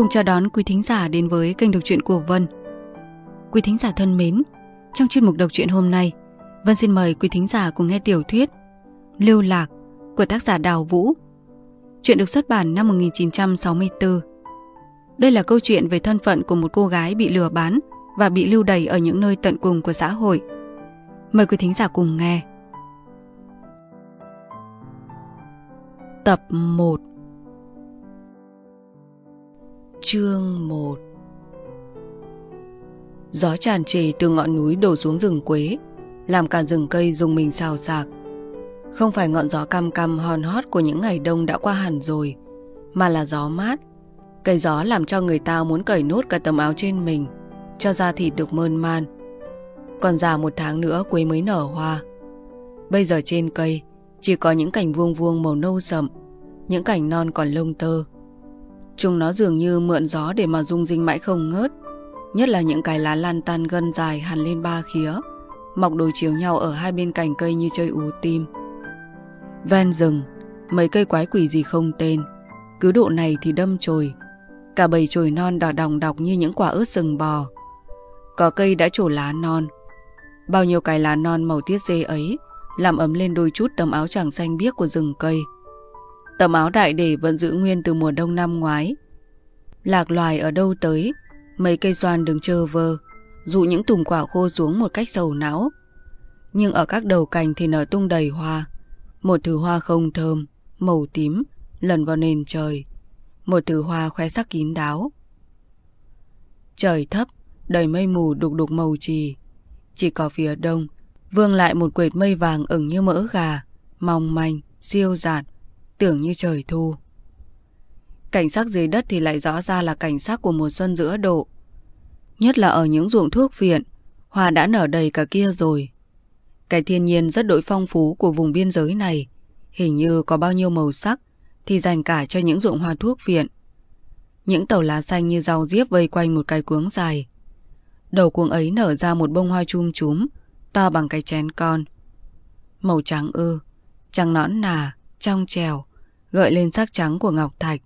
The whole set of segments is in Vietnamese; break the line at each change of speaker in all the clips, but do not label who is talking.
Cùng chào đón quý thính giả đến với kênh đọc truyện của Vân. Quý thính giả thân mến, trong chuyên mục đọc truyện hôm nay, Vân xin mời quý thính giả cùng nghe tiểu thuyết Lưu Lạc của tác giả Đào Vũ. Chuyện được xuất bản năm 1964. Đây là câu chuyện về thân phận của một cô gái bị lừa bán và bị lưu đày ở những nơi tận cùng của xã hội. Mời quý thính giả cùng nghe. Tập 1 Chương 1 Gió tràn trề từ ngọn núi đổ xuống rừng quế, Làm cả rừng cây dùng mình xào xạc. Không phải ngọn gió cam cam hòn hót của những ngày đông đã qua hẳn rồi, Mà là gió mát. Cây gió làm cho người ta muốn cởi nốt cả tấm áo trên mình, Cho da thịt được mơn man. Còn già một tháng nữa quế mới nở hoa. Bây giờ trên cây, Chỉ có những cành vuông vuông màu nâu sậm, Những cành non còn lông tơ. Chúng nó dường như mượn gió để mà rung rinh mãi không ngớt. Nhất là những cái lá lan tan gân dài hẳn lên ba khía, Mọc đối chiếu nhau ở hai bên cành cây như chơi ú tim. Ven rừng, Mấy cây quái quỷ gì không tên. Cứ độ này thì đâm chồi. Cả bầy chồi non đỏ đồng đọc như những quả ớt sừng bò. Có cây đã trổ lá non. Bao nhiêu cái lá non màu tiết dê ấy, Làm ấm lên đôi chút tấm áo tràng xanh biếc của rừng cây. Tấm áo đại để vẫn giữ nguyên từ mùa đông năm ngoái. Lạc loài ở đâu tới, mấy cây xoan đứng chờ vơ, dụ những tùm quả khô xuống một cách sầu não. Nhưng ở các đầu cành thì nở tung đầy hoa. Một thứ hoa không thơm, màu tím, lần vào nền trời. Một thứ hoa khoe sắc kín đáo. Trời thấp, đầy mây mù đục đục màu trì. Chỉ có phía đông, vương lại một quệt mây vàng ửng như mỡ gà, mong manh, siêu dạt, tưởng như trời thu. Cảnh sắc dưới đất thì lại rõ ra là cảnh sắc của mùa xuân giữa độ. Nhất là ở những ruộng thuốc viện, hoa đã nở đầy cả kia rồi. Cái thiên nhiên rất đổi phong phú của vùng biên giới này, hình như có bao nhiêu màu sắc thì dành cả cho những ruộng hoa thuốc viện. Những tàu lá xanh như rau diếp vây quanh một cái cuống dài. Đầu cuống ấy nở ra một bông hoa chum chúm, to bằng cái chén con. Màu trắng ư, trắng nõn nà, trong trèo, gợi lên sắc trắng của ngọc thạch.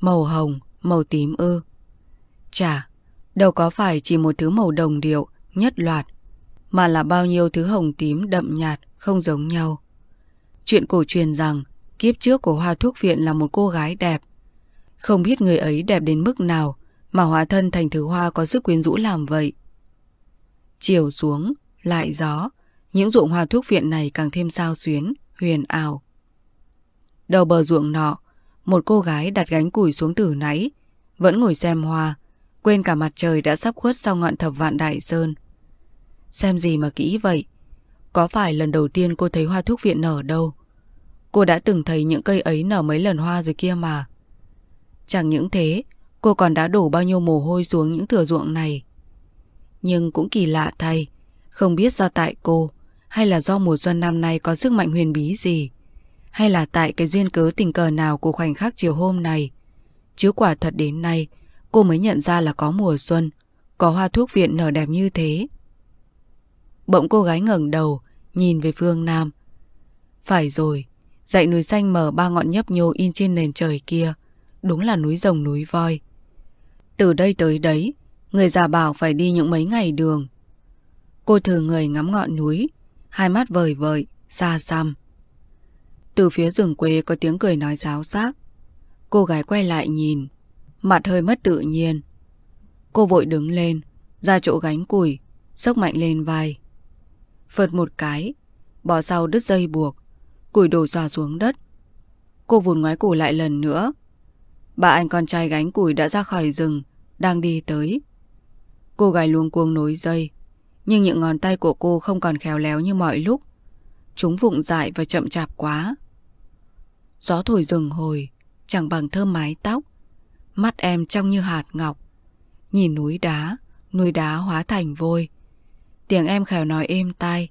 Màu hồng, màu tím ư. Chả, đâu có phải chỉ một thứ màu đồng điệu, nhất loạt, mà là bao nhiêu thứ hồng tím đậm nhạt, không giống nhau. Chuyện cổ truyền rằng kiếp trước của hoa thuốc viện là một cô gái đẹp. Không biết người ấy đẹp đến mức nào mà hóa thân thành thứ hoa có sức quyến rũ làm vậy. Chiều xuống, lại gió, những ruộng hoa thuốc viện này càng thêm sao xuyến, huyền ảo. Đầu bờ ruộng nọ, một cô gái đặt gánh củi xuống từ nãy, vẫn ngồi xem hoa, quên cả mặt trời đã sắp khuất sau ngọn thập vạn đại sơn. Xem gì mà kỹ vậy? Có phải lần đầu tiên cô thấy hoa thuốc viện nở đâu? Cô đã từng thấy những cây ấy nở mấy lần hoa rồi kia mà. Chẳng những thế, cô còn đã đổ bao nhiêu mồ hôi xuống những thửa ruộng này. Nhưng cũng kỳ lạ thay, không biết do tại cô hay là do mùa xuân năm nay có sức mạnh huyền bí gì hay là tại cái duyên cớ tình cờ nào của khoảnh khắc chiều hôm này. Chứ quả thật đến nay, cô mới nhận ra là có mùa xuân, có hoa thuốc viện nở đẹp như thế. Bỗng cô gái ngẩng đầu, nhìn về phương Nam. Phải rồi, dãy núi xanh mở ba ngọn nhấp nhô in trên nền trời kia, đúng là núi rồng núi voi. Từ đây tới đấy, người già bảo phải đi những mấy ngày đường. Cô thử người ngắm ngọn núi, hai mắt vời vợi, xa xăm. Từ phía rừng quê có tiếng cười nói giáo giác. Cô gái quay lại nhìn, mặt hơi mất tự nhiên. Cô vội đứng lên, ra chỗ gánh củi, sốc mạnh lên vai. Phật một cái, bỏ sau đứt dây buộc, củi đổ xòa xuống đất. Cô vùn ngoái cổ lại lần nữa. Bà anh con trai gánh củi đã ra khỏi rừng, đang đi tới. Cô gái luống cuống nối dây, nhưng những ngón tay của cô không còn khéo léo như mọi lúc. Chúng vụng dại và chậm chạp quá. Gió thổi rừng hồi, chẳng bằng thơm mái tóc. Mắt em trong như hạt ngọc. Nhìn núi đá, núi đá hóa thành vôi. Tiếng em khèo nói êm tai.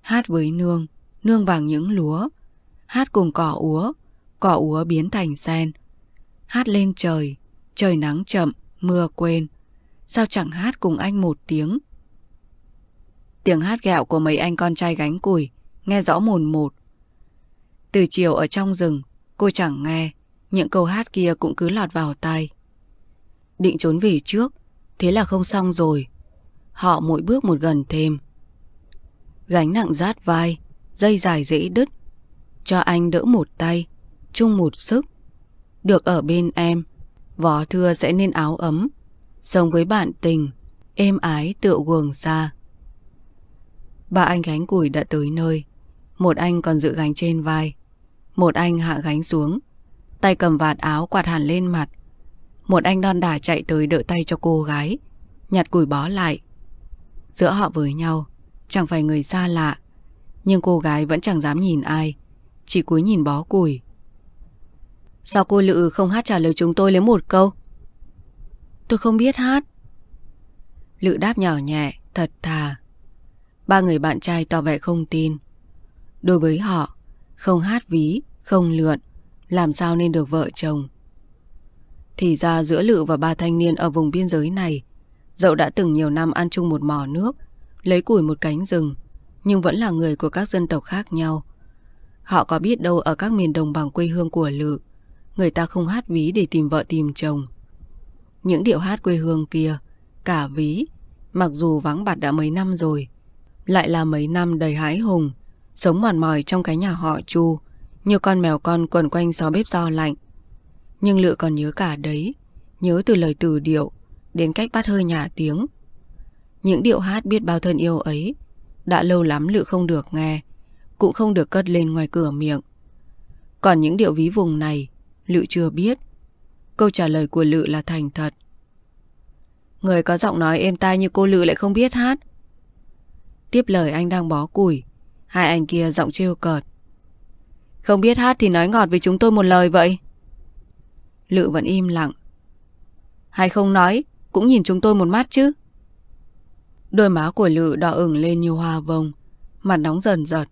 Hát với nương, nương bằng những lúa. Hát cùng cỏ úa, cỏ úa biến thành sen. Hát lên trời, trời nắng chậm, mưa quên. Sao chẳng hát cùng anh một tiếng? Tiếng hát gạo của mấy anh con trai gánh củi, nghe rõ mồn một. Từ chiều ở trong rừng, cô chẳng nghe, những câu hát kia cũng cứ lọt vào tai. định trốn về trước, thế là không xong rồi. Họ mỗi bước một gần thêm. Gánh nặng rát vai, dây dài dễ đứt. Cho anh đỡ một tay, chung một sức. Được ở bên em, vó thưa sẽ nên áo ấm. Sống với bạn tình, êm ái tựa guồng xa. Ba anh gánh củi đã tới nơi. Một anh còn giữ gánh trên vai. Một anh hạ gánh xuống. Tay cầm vạt áo quạt hẳn lên mặt. Một anh đon đả chạy tới đỡ tay cho cô gái. Nhặt củi bó lại. Giữa họ với nhau, chẳng phải người xa lạ. Nhưng cô gái vẫn chẳng dám nhìn ai. Chỉ cúi nhìn bó củi. Sao cô Lự không hát trả lời chúng tôi lấy một câu? Tôi không biết hát. Lự đáp nhỏ nhẹ, thật thà. Ba người bạn trai tỏ vẻ không tin. Đối với họ, không hát ví, không lượn, làm sao nên được vợ chồng. Thì ra giữa Lự và ba thanh niên ở vùng biên giới này, dậu đã từng nhiều năm ăn chung một mỏ nước, lấy củi một cánh rừng, nhưng vẫn là người của các dân tộc khác nhau. Họ có biết đâu ở các miền đồng bằng quê hương của Lự, người ta không hát ví để tìm vợ tìm chồng. Những điệu hát quê hương kia, cả ví, mặc dù vắng bặt đã mấy năm rồi, lại là mấy năm đầy hái hùng, sống mòn mỏi trong cái nhà họ Chu, như con mèo con quẩn quanh gió bếp do lạnh. Nhưng Lự còn nhớ cả đấy, nhớ từ lời từ điệu, đến cách bắt hơi nhả tiếng. Những điệu hát biết bao thân yêu ấy, đã lâu lắm Lự không được nghe, cũng không được cất lên ngoài cửa miệng. Còn những điệu ví vùng này, Lự chưa biết. Câu trả lời của Lự là thành thật. Người có giọng nói êm tai như cô Lự lại không biết hát. Tiếp lời anh đang bó củi, hai anh kia giọng trêu cợt. Không biết hát thì nói ngọt với chúng tôi một lời vậy. Lự vẫn im lặng. Hay không nói, cũng nhìn chúng tôi một mắt chứ. Đôi má của Lự đỏ ửng lên như hoa vông, mặt nóng dần giật.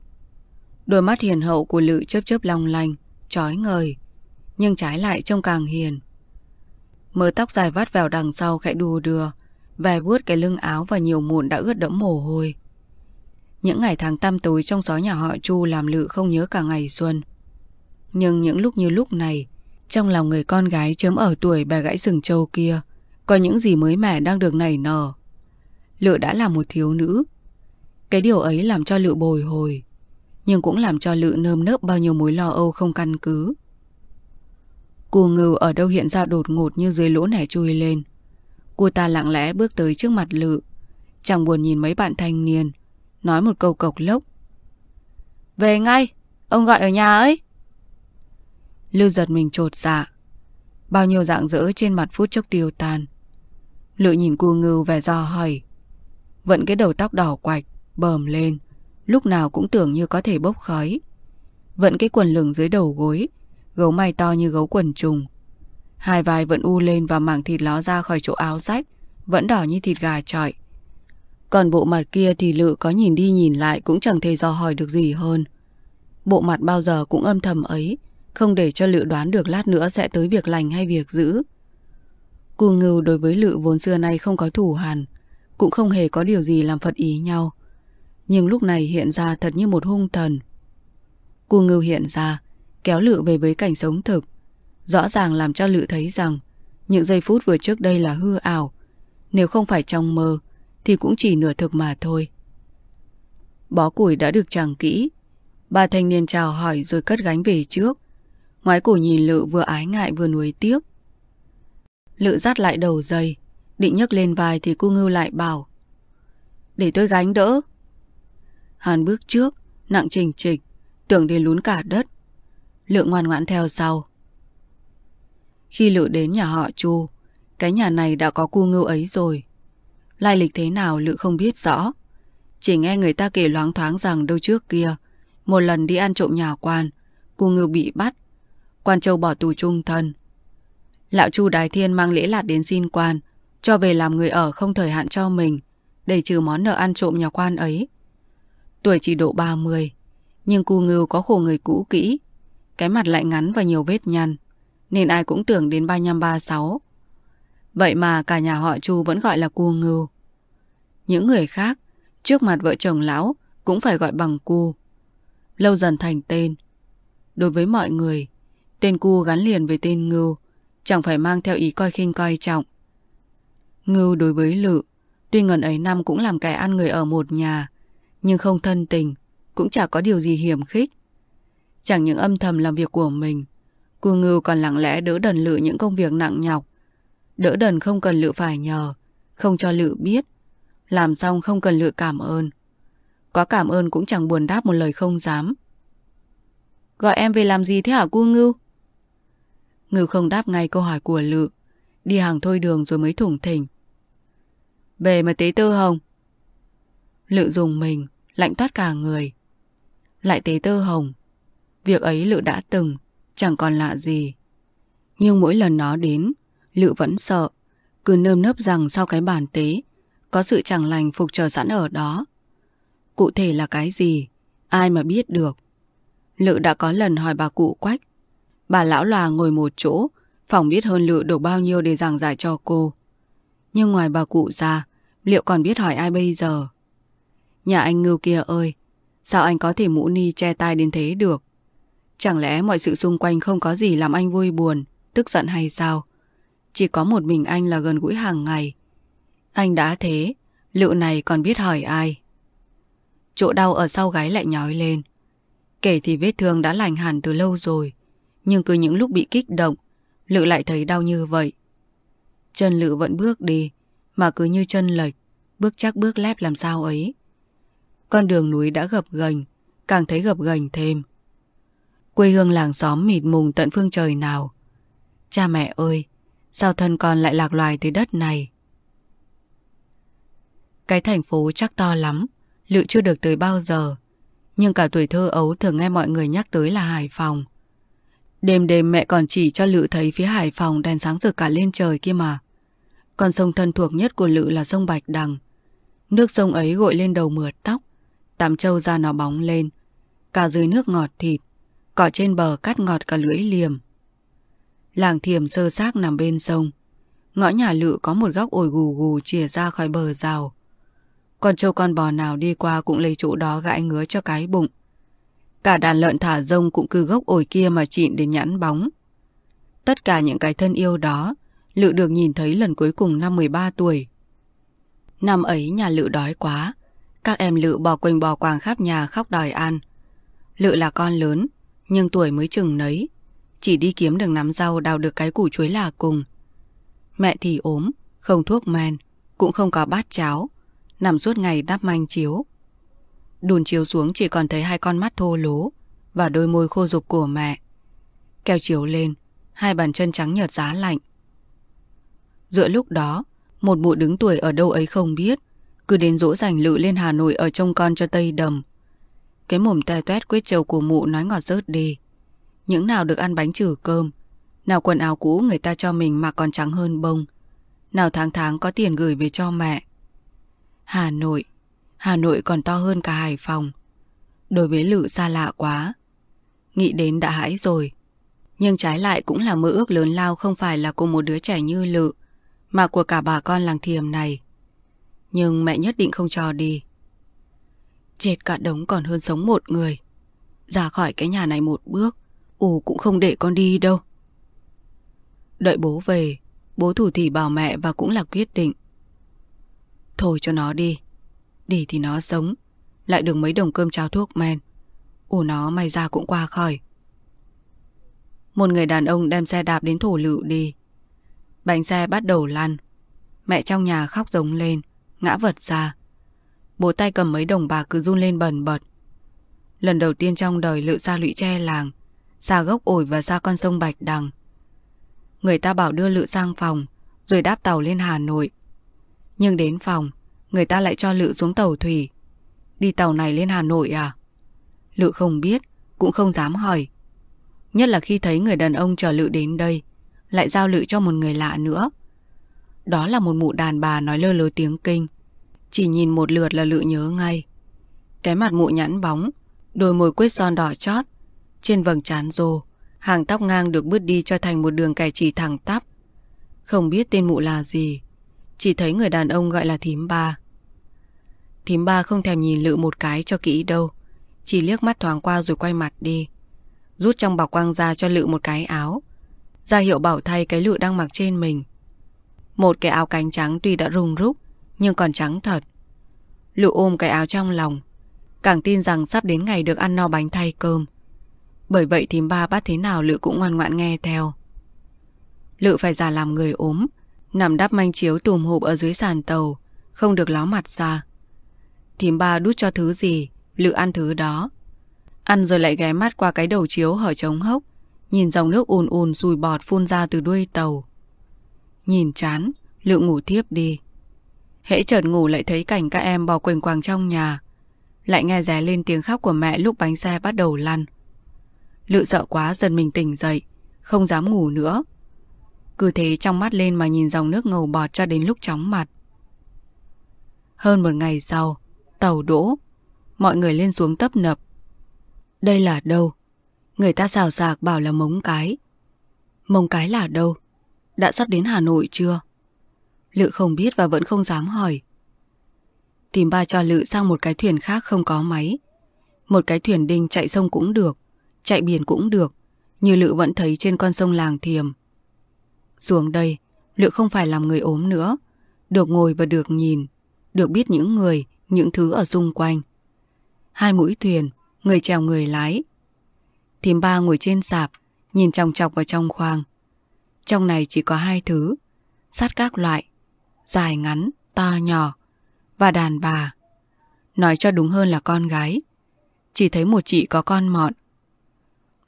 Đôi mắt hiền hậu của Lự chớp chớp long lanh, trói ngời, nhưng trái lại trông càng hiền. Mớ tóc dài vắt vào đằng sau khẽ đùa đưa, Vè vuốt cái lưng áo và nhiều mụn đã ướt đẫm mồ hôi. Những ngày tháng tăm tối trong gió nhà họ Chu làm Lự không nhớ cả ngày xuân. Nhưng những lúc như lúc này, trong lòng người con gái chớm ở tuổi bà gãy rừng châu kia, có những gì mới mẻ đang được nảy nở. Lự đã là một thiếu nữ. Cái điều ấy làm cho Lự bồi hồi, nhưng cũng làm cho Lự nơm nớp bao nhiêu mối lo âu không căn cứ. Cù ngưu ở đâu hiện ra đột ngột như dưới lỗ nẻ chui lên. Cô ta lặng lẽ bước tới trước mặt Lự, chẳng buồn nhìn mấy bạn thanh niên, nói một câu cộc lốc. Về ngay, ông gọi ở nhà ấy. Lưu giật mình trột dạ. Bao nhiêu dạng dỡ trên mặt phút chốc tiêu tan. Lự nhìn cu ngưu vẻ do hỏi. Vẫn cái đầu tóc đỏ quạch, bờm lên. Lúc nào cũng tưởng như có thể bốc khói. Vẫn cái quần lửng dưới đầu gối, gấu may to như gấu quần trùng. Hai vai vẫn u lên và mảng thịt ló ra khỏi chỗ áo rách, vẫn đỏ như thịt gà trọi. Còn bộ mặt kia thì Lự có nhìn đi nhìn lại cũng chẳng thể dò hỏi được gì hơn. Bộ mặt bao giờ cũng âm thầm ấy, không để cho Lự đoán được lát nữa sẽ tới việc lành hay việc dữ. Cù ngưu đối với Lự vốn xưa nay không có thủ hàn, cũng không hề có điều gì làm phật ý nhau. Nhưng lúc này hiện ra thật như một hung thần. Cù ngưu hiện ra, kéo Lự về với cảnh sống thực, rõ ràng làm cho Lự thấy rằng những giây phút vừa trước đây là hư ảo. Nếu không phải trong mơ, thì cũng chỉ nửa thực mà thôi. Bó củi đã được chẳng kỹ. Ba thanh niên chào hỏi rồi cất gánh về trước. Ngoái cổ nhìn Lự vừa ái ngại vừa nuối tiếc. Lự dắt lại đầu dây, định nhấc lên vai thì cô ngưu lại bảo. Để tôi gánh đỡ. Hàn bước trước, nặng trình trịch, tưởng đến lún cả đất. Lự ngoan ngoãn theo sau. Khi Lự đến nhà họ Chu, cái nhà này đã có cu ngưu ấy rồi. Lai lịch thế nào Lự không biết rõ. Chỉ nghe người ta kể loáng thoáng rằng đâu trước kia, một lần đi ăn trộm nhà quan, cù ngưu bị bắt. Quan châu bỏ tù trung thân. Lão Chu Đài Thiên mang lễ lạt đến xin quan, cho về làm người ở không thời hạn cho mình, để trừ món nợ ăn trộm nhà quan ấy. Tuổi chỉ độ 30, nhưng cu ngưu có khổ người cũ kỹ, cái mặt lại ngắn và nhiều vết nhăn, nên ai cũng tưởng đến 35-36. Vậy mà cả nhà họ Chu vẫn gọi là cu ngưu. Những người khác, trước mặt vợ chồng lão, cũng phải gọi bằng cu. Lâu dần thành tên. Đối với mọi người, tên cu gắn liền với tên ngưu, chẳng phải mang theo ý coi khinh coi trọng, Ngưu đối với Lự, tuy ngần ấy năm cũng làm kẻ ăn người ở một nhà, nhưng không thân tình, cũng chả có điều gì hiểm khích. Chẳng những âm thầm làm việc của mình, cô Ngưu còn lặng lẽ đỡ đần Lự những công việc nặng nhọc. Đỡ đần không cần Lự phải nhờ, không cho Lự biết, làm xong không cần Lự cảm ơn. Có cảm ơn cũng chẳng buồn đáp một lời không dám. Gọi em về làm gì thế hả cu Ngưu? Ngưu không đáp ngay câu hỏi của Lự, đi hàng thôi đường rồi mới thủng thỉnh. Về mà tế tơ hồng. Lự dùng mình, lạnh toát cả người. Lại tế tơ hồng. Việc ấy Lự đã từng, chẳng còn lạ gì. Nhưng mỗi lần nó đến, Lự vẫn sợ, cứ nơm nớp rằng sau cái bàn tế, có sự chẳng lành phục chờ sẵn ở đó. Cụ thể là cái gì, ai mà biết được. Lự đã có lần hỏi bà cụ quách. Bà lão là ngồi một chỗ, phòng biết hơn Lự được bao nhiêu để giảng giải cho cô. Nhưng ngoài bà cụ ra, liệu còn biết hỏi ai bây giờ? Nhà anh ngưu kia ơi, sao anh có thể mũ ni che tai đến thế được? Chẳng lẽ mọi sự xung quanh không có gì làm anh vui buồn, tức giận hay sao? Chỉ có một mình anh là gần gũi hàng ngày. Anh đã thế, lựu này còn biết hỏi ai? Chỗ đau ở sau gáy lại nhói lên. Kể thì vết thương đã lành hẳn từ lâu rồi, nhưng cứ những lúc bị kích động, lựu lại thấy đau như vậy. Chân lựu vẫn bước đi, mà cứ như chân lệch, bước chắc bước lép làm sao ấy. Con đường núi đã gập ghềnh, càng thấy gập ghềnh thêm. Quê hương làng xóm mịt mùng tận phương trời nào. Cha mẹ ơi, sao thân con lại lạc loài tới đất này? Cái thành phố chắc to lắm, Lự chưa được tới bao giờ. Nhưng cả tuổi thơ ấu thường nghe mọi người nhắc tới là Hải Phòng. Đêm đêm mẹ còn chỉ cho Lự thấy phía Hải Phòng đèn sáng rực cả lên trời kia mà. còn sông thân thuộc nhất của Lự là sông Bạch Đằng. Nước sông ấy gội lên đầu mượt tóc, tắm trâu ra nó bóng lên. Cả dưới nước ngọt thịt, cỏ trên bờ cắt ngọt cả lưỡi liềm. Làng thiềm sơ xác nằm bên sông. Ngõ nhà Lự có một góc ổi gù gù chìa ra khỏi bờ rào. Con trâu con bò nào đi qua cũng lấy chỗ đó gãi ngứa cho cái bụng. Cả đàn lợn thả rông cũng cứ gốc ổi kia mà chịn đến nhãn bóng. Tất cả những cái thân yêu đó, Lự được nhìn thấy lần cuối cùng năm 13 tuổi. Năm ấy nhà Lự đói quá, các em Lự bò quanh bò quàng khắp nhà khóc đòi ăn. Lự là con lớn, nhưng tuổi mới chừng nấy, chỉ đi kiếm được nắm rau đào được cái củ chuối là cùng. Mẹ thì ốm, không thuốc men, cũng không có bát cháo, nằm suốt ngày đắp manh chiếu. Đùn chiếu xuống chỉ còn thấy hai con mắt thô lố và đôi môi khô rục của mẹ. kéo chiếu lên, hai bàn chân trắng nhợt giá lạnh. Giữa lúc đó, một mụ đứng tuổi ở đâu ấy không biết, cứ đến dỗ dành lự lên Hà Nội ở trông con cho Tây Đầm. Cái mồm tè tuét quyết trầu của mụ nói ngọt rớt đi. Những nào được ăn bánh trừ cơm, nào quần áo cũ người ta cho mình mà còn trắng hơn bông, nào tháng tháng có tiền gửi về cho mẹ. Hà Nội. Hà Nội còn to hơn cả Hải Phòng. Đối với Lự xa lạ quá. Nghĩ đến đã hãi rồi. Nhưng trái lại cũng là mơ ước lớn lao không phải là của một đứa trẻ như Lự, mà của cả bà con làng thiềm này. Nhưng mẹ nhất định không cho đi. Chết cả đống còn hơn sống một người. Ra khỏi cái nhà này một bước, ủ cũng không để con đi đâu. Đợi bố về, bố thủ thì bảo mẹ và cũng là quyết định. Thôi cho nó đi Đi thì nó sống Lại được mấy đồng cơm cháo thuốc men. Ủ nó may ra cũng qua khỏi. Một người đàn ông đem xe đạp đến thổ lựu đi. Bánh xe bắt đầu lăn. Mẹ trong nhà khóc giống lên Ngã vật ra. Bố tay cầm mấy đồng bạc cứ run lên bần bật. Lần đầu tiên trong đời lự ra lụy tre làng Xa gốc ổi và xa con sông Bạch Đằng Người ta bảo đưa lự sang phòng Rồi đáp tàu lên Hà Nội nhưng đến phòng, người ta lại cho Lự xuống tàu thủy. Đi tàu này lên Hà Nội à? Lự không biết, cũng không dám hỏi. Nhất là khi thấy người đàn ông chờ Lự đến đây, lại giao Lự cho một người lạ nữa. Đó là một mụ đàn bà nói lơ lớ tiếng kinh. Chỉ nhìn một lượt là Lự nhớ ngay. Cái mặt mụ nhẵn bóng, đôi môi quết son đỏ chót, trên vầng trán rô, hàng tóc ngang được bứt đi cho thành một đường kẻ chỉ thẳng tắp. Không biết tên mụ là gì, chỉ thấy người đàn ông gọi là thím ba Thím ba không thèm nhìn lự một cái cho kỹ đâu Chỉ liếc mắt thoáng qua rồi quay mặt đi Rút trong bọc quang ra cho lự một cái áo ra hiệu bảo thay cái lự đang mặc trên mình Một cái áo cánh trắng tuy đã rung rúc, nhưng còn trắng thật. Lự ôm cái áo trong lòng, càng tin rằng sắp đến ngày được ăn no bánh thay cơm. Bởi vậy thì ba bắt thế nào Lự cũng ngoan ngoãn nghe theo. Lự phải giả làm người ốm, nằm đắp manh chiếu tùm hụp ở dưới sàn tàu, không được ló mặt ra. Thím ba đút cho thứ gì, Lự ăn thứ đó. Ăn rồi lại ghé mắt qua cái đầu chiếu hở trống hốc, nhìn dòng nước ùn ùn rùi bọt phun ra từ đuôi tàu. Nhìn chán, Lự ngủ tiếp đi. Hễ chợt ngủ lại thấy cảnh các em bò quỳnh quàng trong nhà. Lại nghe ré lên tiếng khóc của mẹ lúc bánh xe bắt đầu lăn. Lự sợ quá dần mình tỉnh dậy, không dám ngủ nữa. Cứ thế trong mắt lên mà nhìn dòng nước ngầu bọt cho đến lúc chóng mặt. Hơn một ngày sau, tàu đỗ, mọi người lên xuống tấp nập. Đây là đâu? Người ta xào xạc bảo là mống cái. Mông cái là đâu? Đã sắp đến Hà Nội chưa? Lự không biết và vẫn không dám hỏi. Tìm ba cho Lự sang một cái thuyền khác không có máy. Một cái thuyền đinh chạy sông cũng được, chạy biển cũng được, như Lự vẫn thấy trên con sông Làng Thiềm. Xuống đây, Lự không phải làm người ốm nữa, được ngồi và được nhìn, được biết những người, những thứ ở xung quanh. Hai mũi thuyền, người chèo người lái. Thím ba ngồi trên sạp, nhìn chòng chọc vào trong khoang. Trong này chỉ có hai thứ, sắt các loại, dài ngắn, to nhỏ, và đàn bà. Nói cho đúng hơn là con gái. Chỉ thấy một chị có con mọn.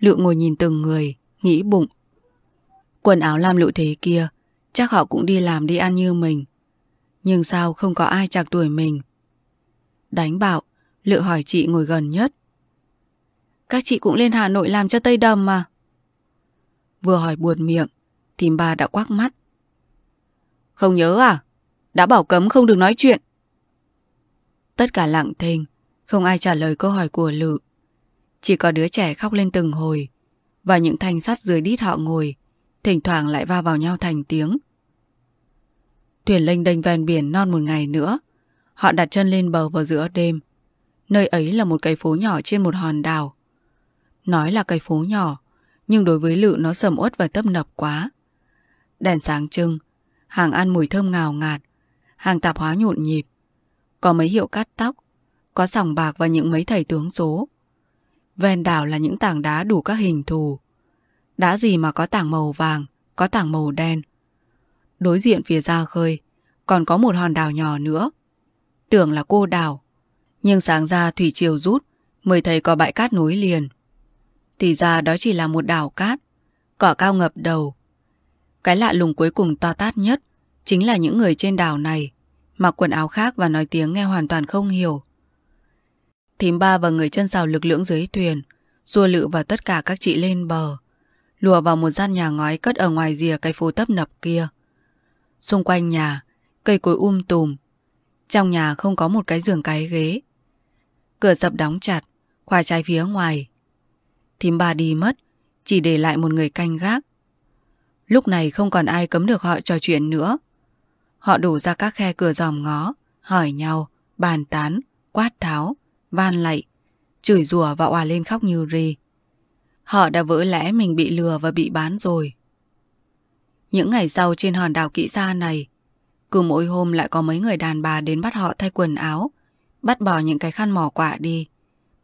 Lự ngồi nhìn từng người, nghĩ bụng. Quần áo làm lụ thế kia, chắc họ cũng đi làm đi ăn như mình. Nhưng sao không có ai chạc tuổi mình? Đánh bạo, Lự hỏi chị ngồi gần nhất. Các chị cũng lên Hà Nội làm cho Tây Đầm mà. Vừa hỏi buồn miệng, thì bà đã quắc mắt. Không nhớ à? Đã bảo cấm không được nói chuyện. Tất cả lặng thinh, không ai trả lời câu hỏi của Lự. Chỉ có đứa trẻ khóc lên từng hồi, và những thanh sắt dưới đít họ ngồi, thỉnh thoảng lại va vào nhau thành tiếng. Thuyền lênh đênh ven biển non một ngày nữa, họ đặt chân lên bờ vào giữa đêm. Nơi ấy là một cây phố nhỏ trên một hòn đảo. Nói là cây phố nhỏ, nhưng đối với Lự nó sầm uất và tấp nập quá. Đèn sáng trưng, hàng ăn mùi thơm ngào ngạt, hàng tạp hóa nhộn nhịp. Có mấy hiệu cắt tóc, có sòng bạc và những mấy thầy tướng số. Ven đảo là những tảng đá đủ các hình thù. Đá gì mà có tảng màu vàng, có tảng màu đen. Đối diện phía ra khơi, còn có một hòn đảo nhỏ nữa. Tưởng là cô đảo. Nhưng sáng ra thủy triều rút, mới thấy có bãi cát nối liền. Thì ra đó chỉ là một đảo cát, cỏ cao ngập đầu. Cái lạ lùng cuối cùng to tát nhất chính là những người trên đảo này mặc quần áo khác và nói tiếng nghe hoàn toàn không hiểu. Thím ba và người chân xào lực lưỡng dưới thuyền, xua lự và tất cả các chị lên bờ, lùa vào một gian nhà ngói cất ở ngoài rìa cây phố tấp nập kia. Xung quanh nhà, cây cối um tùm, trong nhà không có một cái giường cái ghế. Cửa sập đóng chặt, khoa trái phía ngoài. Thím ba đi mất, chỉ để lại một người canh gác. Lúc này không còn ai cấm được họ trò chuyện nữa. Họ đổ ra các khe cửa dòm ngó, hỏi nhau, bàn tán, quát tháo, van lạy, chửi rủa và òa lên khóc như ri. Họ đã vỡ lẽ mình bị lừa và bị bán rồi. Những ngày sau trên hòn đảo kỵ xa này, cứ mỗi hôm lại có mấy người đàn bà đến bắt họ thay quần áo, bắt bỏ những cái khăn mỏ quạ đi,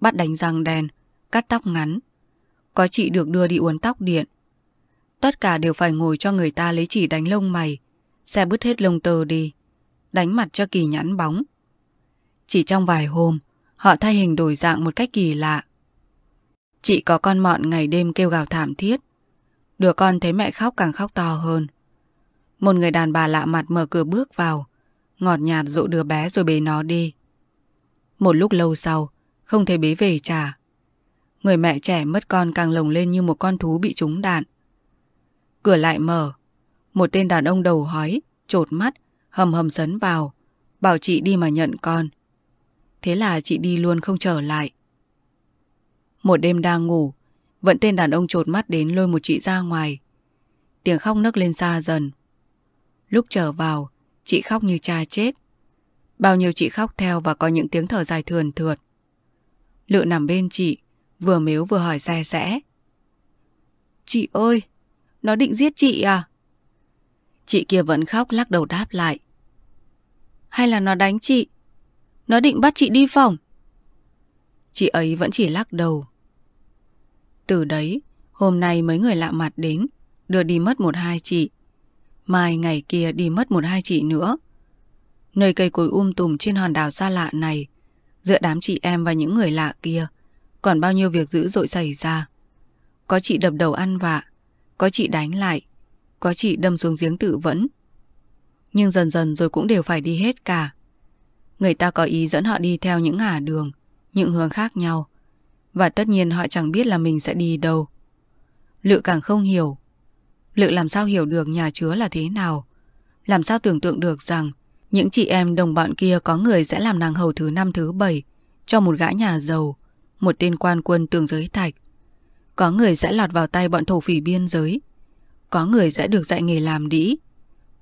bắt đánh răng đen, cắt tóc ngắn. Có chị được đưa đi uốn tóc điện. Tất cả đều phải ngồi cho người ta lấy chỉ đánh lông mày, xe bứt hết lông tơ đi, đánh mặt cho kỳ nhẵn bóng. Chỉ trong vài hôm, họ thay hình đổi dạng một cách kỳ lạ. Chị có con mọn ngày đêm kêu gào thảm thiết. Đứa con thấy mẹ khóc càng khóc to hơn. Một người đàn bà lạ mặt mở cửa bước vào, ngọt nhạt dụ đứa bé rồi bế nó đi. Một lúc lâu sau, không thấy bế về trả. Người mẹ trẻ mất con càng lồng lên như một con thú bị trúng đạn. Cửa lại mở, một tên đàn ông đầu hói, trột mắt, hầm hầm sấn vào, bảo chị đi mà nhận con. Thế là chị đi luôn không trở lại. Một đêm đang ngủ, vẫn tên đàn ông trột mắt đến lôi một chị ra ngoài. Tiếng khóc nấc lên xa dần. Lúc trở vào, chị khóc như cha chết. Bao nhiêu chị khóc theo và có những tiếng thở dài thườn thượt. Lự nằm bên chị, vừa mếu vừa hỏi xe sẽ. Chị ơi, nó định giết chị à? Chị kia vẫn khóc lắc đầu đáp lại. Hay là nó đánh chị? Nó định bắt chị đi phòng. Chị ấy vẫn chỉ lắc đầu. Từ đấy, hôm nay mấy người lạ mặt đến, đưa đi mất một hai chị. Mai ngày kia đi mất một hai chị nữa. Nơi cây cối um tùm trên hòn đảo xa lạ này, giữa đám chị em và những người lạ kia, còn bao nhiêu việc dữ dội xảy ra. Có chị đập đầu ăn vạ, có chị đánh lại, có chị đâm xuống giếng tự vẫn. Nhưng dần dần rồi cũng đều phải đi hết cả. Người ta có ý dẫn họ đi theo những ngả đường, những hướng khác nhau. Và tất nhiên họ chẳng biết là mình sẽ đi đâu. Lự càng không hiểu. Lự làm sao hiểu được nhà chứa là thế nào? Làm sao tưởng tượng được rằng những chị em đồng bọn kia có người sẽ làm nàng hầu thứ năm thứ bảy cho một gã nhà giàu, một tên quan quân tường giới thạch. Có người sẽ lọt vào tay bọn thổ phỉ biên giới. Có người sẽ được dạy nghề làm đĩ.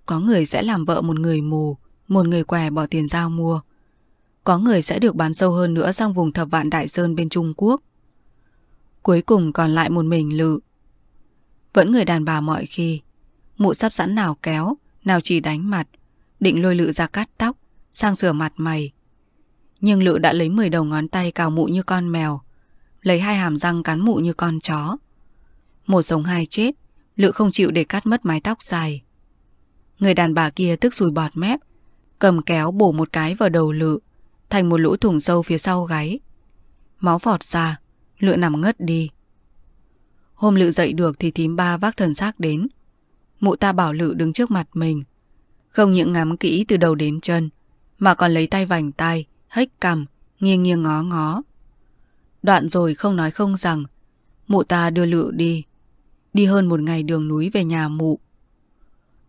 Có người sẽ làm vợ một người mù, một người què bỏ tiền giao mua. Có người sẽ được bán sâu hơn nữa sang vùng thập vạn Đại Sơn bên Trung Quốc. Cuối cùng còn lại một mình lự. Vẫn người đàn bà mọi khi. Mụ sắp sẵn nào kéo, nào chỉ đánh mặt, định lôi lự ra cắt tóc, sang sửa mặt mày. Nhưng lự đã lấy 10 đầu ngón tay cào mụ như con mèo, lấy hai hàm răng cắn mụ như con chó. Một sống hai chết, lự không chịu để cắt mất mái tóc dài. Người đàn bà kia tức sùi bọt mép, cầm kéo bổ một cái vào đầu lự, thành một lỗ thủng sâu phía sau gáy. Máu vọt ra, lự nằm ngất đi. Hôm lự dậy được thì thím ba vác thần xác đến. Mụ ta bảo lự đứng trước mặt mình. Không những ngắm kỹ từ đầu đến chân, mà còn lấy tay vành tay, hếch cằm, nghiêng nghiêng ngó ngó. Đoạn rồi không nói không rằng, mụ ta đưa lự đi. Đi hơn một ngày đường núi về nhà mụ.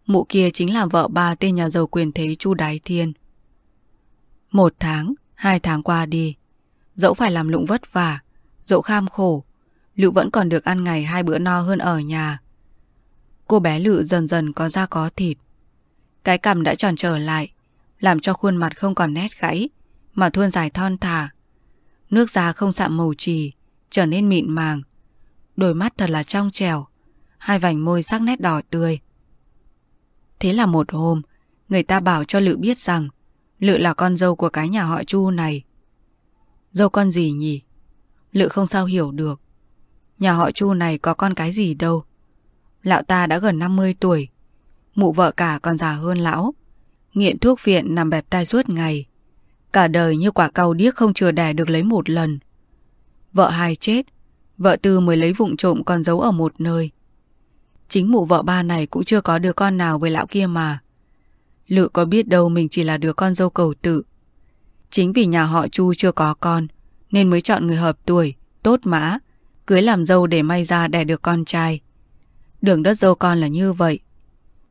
Mụ kia chính là vợ ba tên nhà giàu quyền thế Chu Đái Thiên. Một tháng, hai tháng qua đi, dẫu phải làm lụng vất vả, dẫu kham khổ, Lự vẫn còn được ăn ngày hai bữa no hơn ở nhà. Cô bé Lự dần dần có da có thịt. Cái cằm đã tròn trở lại, làm cho khuôn mặt không còn nét gãy, mà thuôn dài thon thả. Nước da không sạm màu trì, trở nên mịn màng. Đôi mắt thật là trong trẻo, hai vành môi sắc nét đỏ tươi. Thế là một hôm, người ta bảo cho Lự biết rằng Lự là con dâu của cái nhà họ Chu này. Dâu con gì nhỉ? Lự không sao hiểu được. Nhà họ Chu này có con cái gì đâu. Lão ta đã gần 50 tuổi. Mụ vợ cả còn già hơn lão. Nghiện thuốc viện nằm bẹp tai suốt ngày. Cả đời như quả cầu điếc không chừa đẻ được lấy một lần. Vợ hai chết. Vợ tư mới lấy vụng trộm còn giấu ở một nơi. Chính mụ vợ ba này cũng chưa có đứa con nào với lão kia mà. Lự có biết đâu mình chỉ là đứa con dâu cầu tự. Chính vì nhà họ Chu chưa có con, nên mới chọn người hợp tuổi, tốt mã, cưới làm dâu để may ra đẻ được con trai. Đường đất dâu con là như vậy.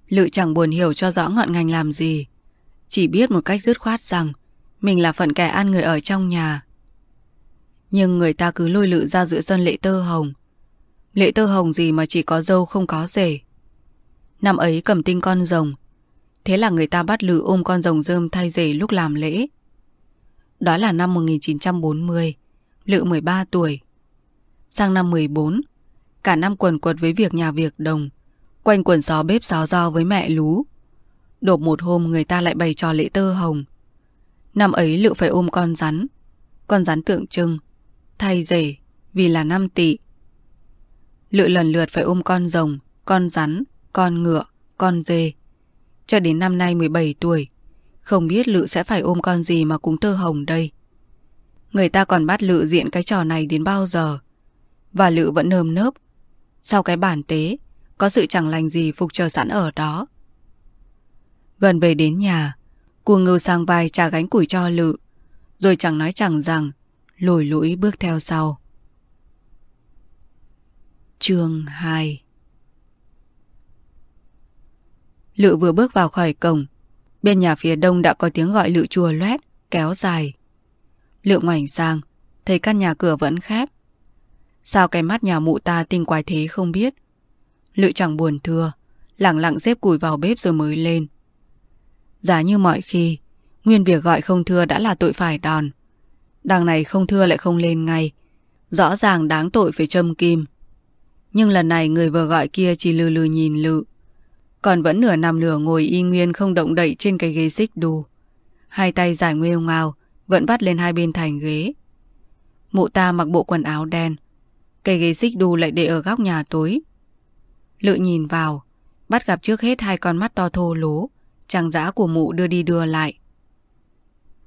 Lự chẳng buồn hiểu cho rõ ngọn ngành làm gì. Chỉ biết một cách dứt khoát rằng mình là phận kẻ ăn người ở trong nhà. Nhưng người ta cứ lôi lự ra giữa sân lễ tơ hồng. Lệ tơ hồng gì mà chỉ có dâu không có rể. Năm ấy cầm tinh con rồng. Thế là người ta bắt lự ôm con rồng rơm thay rể lúc làm lễ. Đó là năm 1940. Lự 13 tuổi. Sang năm 14, cả năm quần quật với việc nhà việc đồng, quanh quần xó bếp xó do với mẹ lú. Đột một hôm người ta lại bày trò lễ tơ hồng. Năm ấy Lự phải ôm con rắn, con rắn tượng trưng, thay rể vì là năm tỵ. Lự lần lượt phải ôm con rồng, con rắn, con ngựa, con dê. Cho đến năm nay 17 tuổi, không biết Lự sẽ phải ôm con gì mà cúng tơ hồng đây. Người ta còn bắt Lự diện cái trò này đến bao giờ. Và Lự vẫn nơm nớp. Sau cái bản tế, có sự chẳng lành gì phục chờ sẵn ở đó. Gần về đến nhà, cu ngưu sang vai trả gánh củi cho Lự, rồi chẳng nói chẳng rằng, lùi lũi bước theo sau. Chương 2 Lự vừa bước vào khỏi cổng, bên nhà phía đông đã có tiếng gọi Lự chùa loét, kéo dài. Lự ngoảnh sang, thấy căn nhà cửa vẫn khép, Sao cái mắt nhà mụ ta tinh quái thế không biết? Lự chẳng buồn thưa Lặng lặng xếp củi vào bếp rồi mới lên. Giá như mọi khi Nguyên việc gọi không thưa đã là tội phải đòn. Đằng này không thưa lại không lên ngay. Rõ ràng đáng tội phải châm kim. Nhưng lần này người vừa gọi kia chỉ lừ lừ nhìn lự Còn vẫn nửa nằm nửa ngồi y nguyên không động đậy trên cái ghế xích đu. Hai tay dài nguêu ngào, vẫn vắt lên hai bên thành ghế. Mụ ta mặc bộ quần áo đen. Cây ghế xích đu lại để ở góc nhà tối. Lự nhìn vào, bắt gặp trước hết hai con mắt to thô lố, trăng dã của mụ đưa đi đưa lại.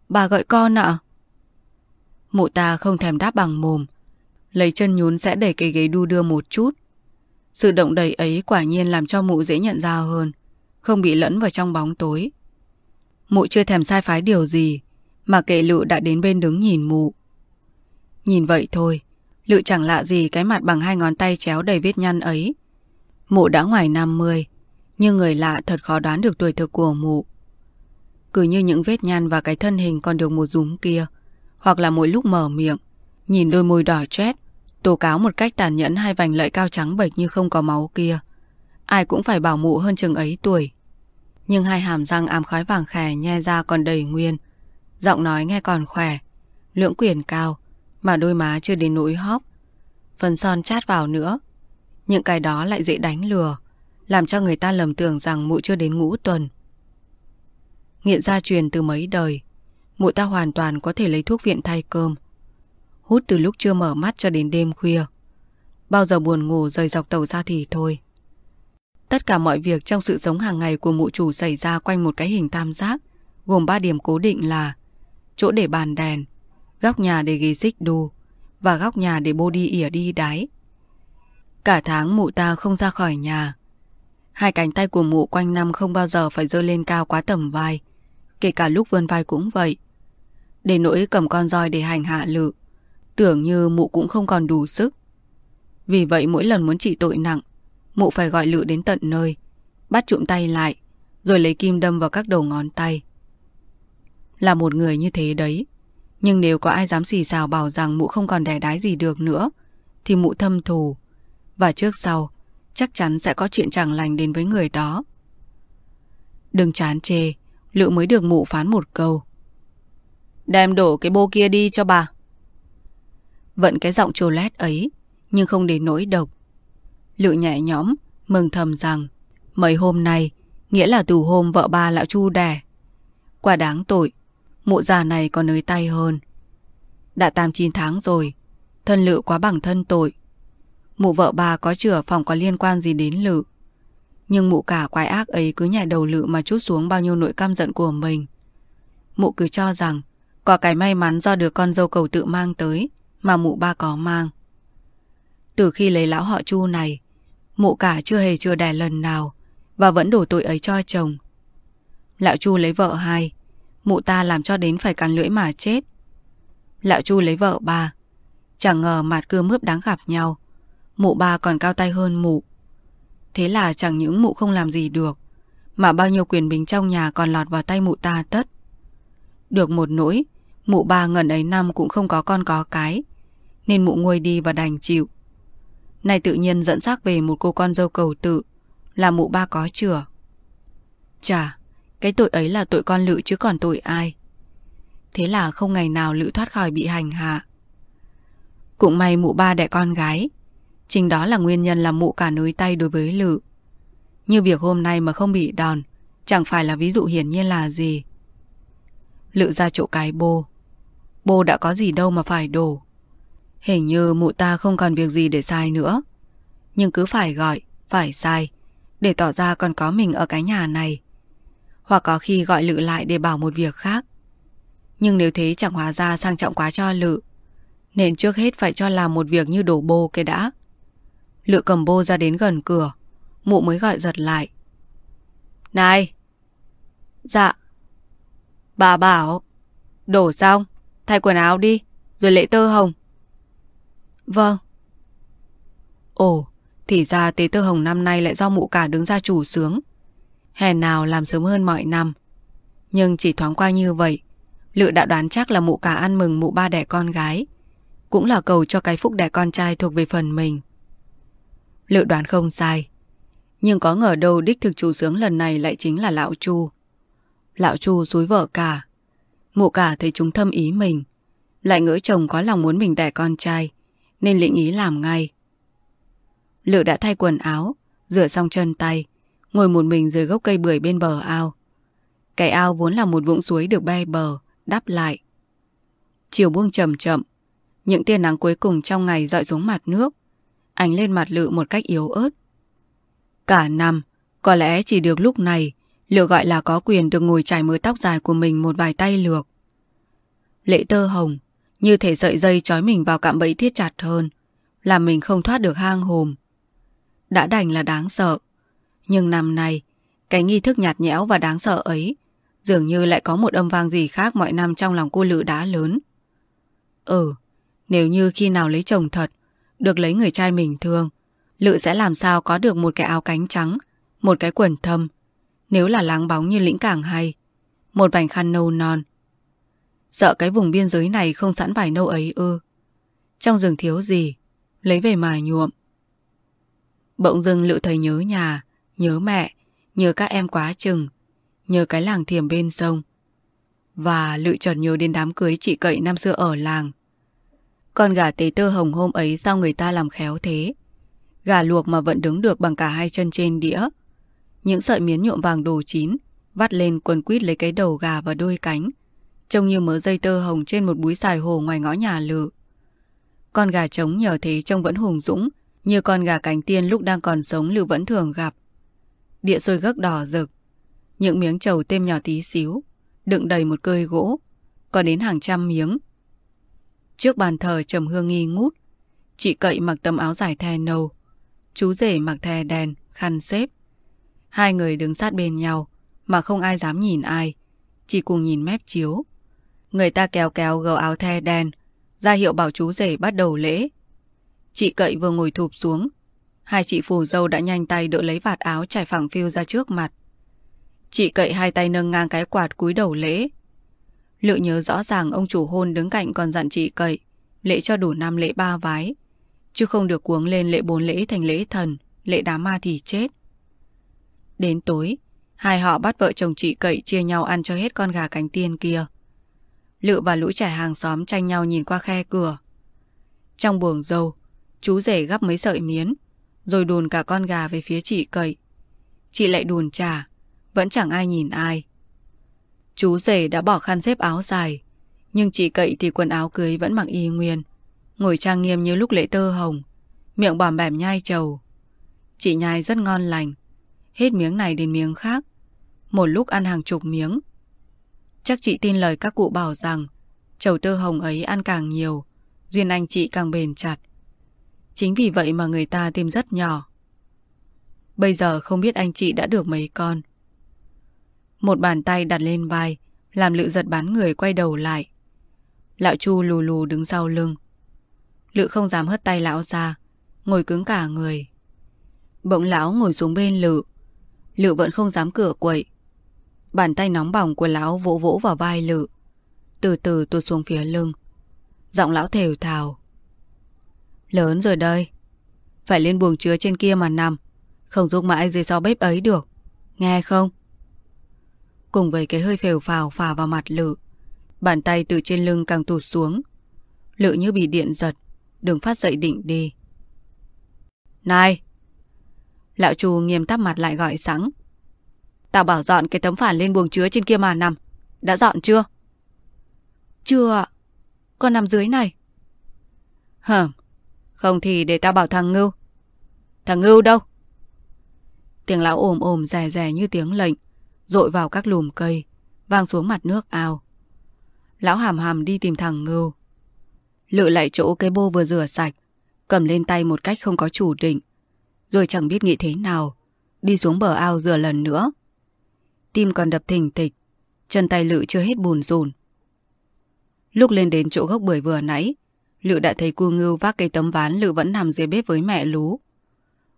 Bà gọi con ạ. Mụ ta không thèm đáp bằng mồm, lấy chân nhún sẽ đẩy cây ghế đu đưa một chút. Sự động đẩy ấy quả nhiên làm cho mụ dễ nhận ra hơn, không bị lẫn vào trong bóng tối. Mụ chưa thèm sai phái điều gì, mà kệ lự đã đến bên đứng nhìn mụ. Nhìn vậy thôi, lự chẳng lạ gì cái mặt bằng hai ngón tay chéo đầy vết nhăn ấy. Mụ đã ngoài 50, nhưng người lạ thật khó đoán được tuổi thực của mụ. Cứ như những vết nhăn và cái thân hình còn được một rúm kia, hoặc là mỗi lúc mở miệng, nhìn đôi môi đỏ chét, tố cáo một cách tàn nhẫn hai vành lợi cao trắng bệch như không có máu kia. Ai cũng phải bảo mụ hơn chừng ấy tuổi. Nhưng hai hàm răng ám khói vàng khè nhe ra còn đầy nguyên. Giọng nói nghe còn khỏe, lưỡng quyền cao, mà đôi má chưa đến nỗi hóp. Phần son chát vào nữa. Những cái đó lại dễ đánh lừa, làm cho người ta lầm tưởng rằng mụ chưa đến ngũ tuần. Nghiện gia truyền từ mấy đời, mụ ta hoàn toàn có thể lấy thuốc viện thay cơm. Hút từ lúc chưa mở mắt cho đến đêm khuya. Bao giờ buồn ngủ rời dọc tàu ra thì thôi. Tất cả mọi việc trong sự sống hàng ngày của mụ chủ xảy ra quanh một cái hình tam giác, gồm ba điểm cố định là chỗ để bàn đèn, góc nhà để ghế xích đu và góc nhà để bô đi ỉa đi đái. Cả tháng mụ ta không ra khỏi nhà. Hai cánh tay của mụ quanh năm không bao giờ phải dơ lên cao quá tầm vai, kể cả lúc vươn vai cũng vậy. Để nỗi cầm con roi để hành hạ lự, tưởng như mụ cũng không còn đủ sức. Vì vậy mỗi lần muốn trị tội nặng, mụ phải gọi lự đến tận nơi, bắt trụm tay lại, rồi lấy kim đâm vào các đầu ngón tay. Là một người như thế đấy, nhưng nếu có ai dám xì xào bảo rằng mụ không còn đẻ đái gì được nữa, thì mụ thâm thù, và trước sau chắc chắn sẽ có chuyện chẳng lành đến với người đó. Đừng chán chê, Lự mới được mụ phán một câu. Đem đổ cái bô kia đi cho bà. Vẫn cái giọng chô lét ấy, nhưng không đến nỗi độc. Lự nhẹ nhõm, mừng thầm rằng mấy hôm nay, nghĩa là từ hôm vợ ba lão chu đẻ. Quả đáng tội, mụ già này còn nới tay hơn. Đã 8-9 tháng rồi, thân lự quá bằng thân tội. Mụ vợ bà có chữa phòng có liên quan gì đến lự. Nhưng mụ cả quái ác ấy cứ nhảy đầu lự mà chút xuống bao nhiêu nỗi căm giận của mình. Mụ cứ cho rằng có cái may mắn do được con dâu cầu tự mang tới mà mụ ba có mang. Từ khi lấy lão họ chu này, mụ cả chưa hề chưa đẻ lần nào và vẫn đổ tội ấy cho chồng. Lão chu lấy vợ hai, mụ ta làm cho đến phải cắn lưỡi mà chết. Lão chu lấy vợ ba, chẳng ngờ mặt cưa mướp đáng gặp nhau. Mụ ba còn cao tay hơn mụ. Thế là chẳng những mụ không làm gì được, mà bao nhiêu quyền bình trong nhà còn lọt vào tay mụ ta tất. Được một nỗi, mụ ba ngần ấy năm cũng không có con có cái, nên mụ nguôi đi và đành chịu. Này tự nhiên dẫn xác về một cô con dâu cầu tự, là mụ ba có chửa. Chà, cái tội ấy là tội con lự chứ còn tội ai. Thế là không ngày nào lự thoát khỏi bị hành hạ. Cũng may mụ ba đẻ con gái, Chính đó là nguyên nhân làm mụ cả nới tay đối với Lự. Như việc hôm nay mà không bị đòn, chẳng phải là ví dụ hiển nhiên là gì. Lự ra chỗ cái bô. Bô đã có gì đâu mà phải đổ. Hình như mụ ta không còn việc gì để sai nữa. Nhưng cứ phải gọi, phải sai, để tỏ ra còn có mình ở cái nhà này. Hoặc có khi gọi Lự lại để bảo một việc khác. Nhưng nếu thế chẳng hóa ra sang trọng quá cho Lự. Nên trước hết phải cho làm một việc như đổ bô cái đã. Lự cầm bô ra đến gần cửa Mụ mới gọi giật lại Này Dạ Bà bảo Đổ xong Thay quần áo đi, Rồi lễ tơ hồng Vâng Ồ, Thì ra tế tơ hồng năm nay lại do mụ cả đứng ra chủ sướng Hè nào làm sớm hơn mọi năm Nhưng chỉ thoáng qua như vậy, Lự đã đoán chắc là mụ cả ăn mừng mụ ba đẻ con gái Cũng là cầu cho cái phúc đẻ con trai thuộc về phần mình Lự đoán không sai. Nhưng có ngờ đâu đích thực chủ sướng lần này lại chính là Lão Chu. Lão Chu dối vợ cả. Mụ cả thấy chúng thâm ý mình. Lại ngỡ chồng có lòng muốn mình đẻ con trai. Nên lĩnh ý làm ngay. Lự đã thay quần áo, rửa xong chân tay. ngồi một mình dưới gốc cây bưởi bên bờ ao. Cái ao vốn là một vũng suối được bay bờ, đắp lại. Chiều buông chậm chậm, những tia nắng cuối cùng trong ngày dọi xuống mặt nước, ánh lên mặt Lự một cách yếu ớt. Cả năm, có lẽ chỉ được lúc này, lựa gọi là có quyền được ngồi trải mớ tóc dài của mình một vài tay lược. Lệ tơ hồng, như thể sợi dây trói mình vào cạm bẫy thiết chặt hơn, làm mình không thoát được hang hồm. Đã đành là đáng sợ, nhưng năm nay, cái nghi thức nhạt nhẽo và đáng sợ ấy dường như lại có một âm vang gì khác mọi năm trong lòng cô Lự đã lớn. Ừ, nếu như khi nào lấy chồng thật, được lấy người trai mình thương, Lự sẽ làm sao có được một cái áo cánh trắng, một cái quần thâm, nếu là láng bóng như lĩnh cảng hay, một vành khăn nâu non. Sợ cái vùng biên giới này không sẵn vải nâu ấy ư. Trong rừng thiếu gì, lấy về mà nhuộm. Bỗng dưng Lự thấy nhớ nhà, nhớ mẹ, nhớ các em quá chừng, nhớ cái làng thiềm bên sông. Và Lự chợt nhớ đến đám cưới chị cậy năm xưa ở làng. Con gà tế tơ hồng hôm ấy sao người ta làm khéo thế? Gà luộc mà vẫn đứng được bằng cả hai chân trên đĩa. Những sợi miến nhuộm vàng đồ chín, vắt lên quần quýt lấy cái đầu gà và đôi cánh. Trông như mớ dây tơ hồng trên một búi xài hồ ngoài ngõ nhà lự. Con gà trống nhờ thế trông vẫn hùng dũng, như con gà cánh tiên lúc đang còn sống lưu vẫn thường gặp. Địa sôi gấc đỏ rực, những miếng trầu têm nhỏ tí xíu, đựng đầy một cơi gỗ, có đến hàng trăm miếng. Trước bàn thờ trầm hương nghi ngút, chị cậy mặc tấm áo dài the nâu, chú rể mặc the đèn khăn xếp. Hai người đứng sát bên nhau, mà không ai dám nhìn ai, chỉ cùng nhìn mép chiếu. Người ta kéo kéo gầu áo the đen, ra hiệu bảo chú rể bắt đầu lễ. Chị cậy vừa ngồi thụp xuống, hai chị phù dâu đã nhanh tay đỡ lấy vạt áo trải phẳng phiêu ra trước mặt. Chị cậy hai tay nâng ngang cái quạt cúi đầu lễ. Lự nhớ rõ ràng ông chủ hôn đứng cạnh còn dặn chị cậy, lễ cho đủ năm lễ ba vái, chứ không được cuống lên lễ bốn lễ thành lễ thần, lễ đám ma thì chết. Đến tối, hai họ bắt vợ chồng chị cậy chia nhau ăn cho hết con gà cánh tiên kia. Lự và lũ trẻ hàng xóm tranh nhau nhìn qua khe cửa. Trong buồng dâu, chú rể gắp mấy sợi miến, rồi đùn cả con gà về phía chị cậy. Chị lại đùn trả, vẫn chẳng ai nhìn ai. Chú rể đã bỏ khăn xếp áo dài, nhưng chị cậy thì quần áo cưới vẫn mặc y nguyên, ngồi trang nghiêm như lúc lễ tơ hồng, miệng bòm bẻm nhai trầu. Chị nhai rất ngon lành, hết miếng này đến miếng khác, một lúc ăn hàng chục miếng. Chắc chị tin lời các cụ bảo rằng chầu tơ hồng ấy ăn càng nhiều, duyên anh chị càng bền chặt. Chính vì vậy mà người ta tim rất nhỏ. Bây giờ không biết anh chị đã được mấy con. Một bàn tay đặt lên vai, làm lự giật bắn người quay đầu lại. Lão Chu lù lù đứng sau lưng. Lự không dám hất tay lão ra, ngồi cứng cả người. Bỗng lão ngồi xuống bên lự. Lự vẫn không dám cửa quậy. Bàn tay nóng bỏng của lão vỗ vỗ vào vai lự. Từ từ tuột xuống phía lưng. Giọng lão thều thào. Lớn rồi đây. Phải lên buồng chứa trên kia mà nằm. Không giúp mãi dưới sau bếp ấy được. Nghe không? Cùng với cái hơi phèo phào phà vào mặt lự. Bàn tay từ trên lưng càng tụt xuống. Lự như bị điện giật. Đừng phát dậy định đi. Này! Lão Chu nghiêm tắp mặt lại gọi sẵn. Tao bảo dọn cái tấm phản lên buồng chứa trên kia mà nằm. Đã dọn chưa? Chưa ạ. Con nằm dưới này. Hờm. Không thì để tao bảo thằng Ngưu. Thằng Ngưu đâu? Tiếng lão ồm ồm rè rè như tiếng lệnh, rội vào các lùm cây, vang xuống mặt nước ao. Lão hàm hàm đi tìm thằng Ngưu. Lự lại chỗ cái bô vừa rửa sạch, cầm lên tay một cách không có chủ định, rồi chẳng biết nghĩ thế nào, đi xuống bờ ao rửa lần nữa. Tim còn đập thình thịch, chân tay Lự chưa hết bùn rùn. Lúc lên đến chỗ gốc bưởi vừa nãy, Lự đã thấy cu ngưu vác cây tấm ván Lự vẫn nằm dưới bếp với mẹ lú.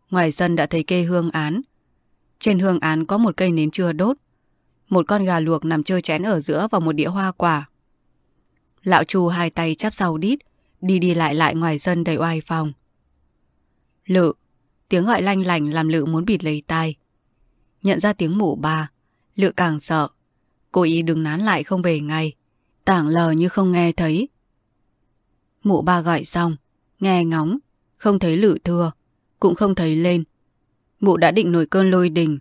Ngoài sân đã thấy cây hương án. Trên hương án có một cây nến chưa đốt. Một con gà luộc nằm chơi chén ở giữa và một đĩa hoa quả. Lão Chu hai tay chắp sau đít, đi đi lại lại ngoài sân đầy oai phòng. Lự, tiếng gọi lanh lành làm Lự muốn bịt lấy tai. Nhận ra tiếng mụ ba, Lự càng sợ. Cô ý đứng nán lại không về ngay, tảng lờ như không nghe thấy. Mụ ba gọi xong, nghe ngóng, không thấy Lự thưa, cũng không thấy lên. Mụ đã định nổi cơn lôi đình,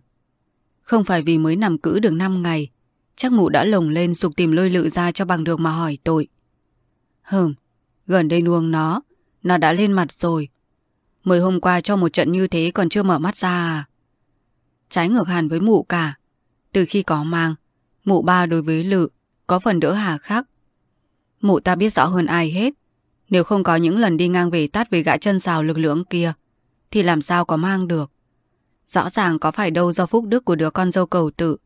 Không phải vì mới nằm cữ được 5 ngày, chắc mụ đã lồng lên sục tìm lôi lự ra cho bằng được mà hỏi tội. Hừm, gần đây nuông nó, nó đã lên mặt rồi. Mới hôm qua cho một trận như thế còn chưa mở mắt ra à? Trái ngược hẳn với mụ cả. Từ khi có mang, mụ ba đối với lự có phần đỡ hà khắc. Mụ ta biết rõ hơn ai hết. Nếu không có những lần đi ngang về tát về gã chân xào lực lượng kia, thì làm sao có mang được. Rõ ràng có phải đâu do phúc đức của đứa con dâu cầu tự.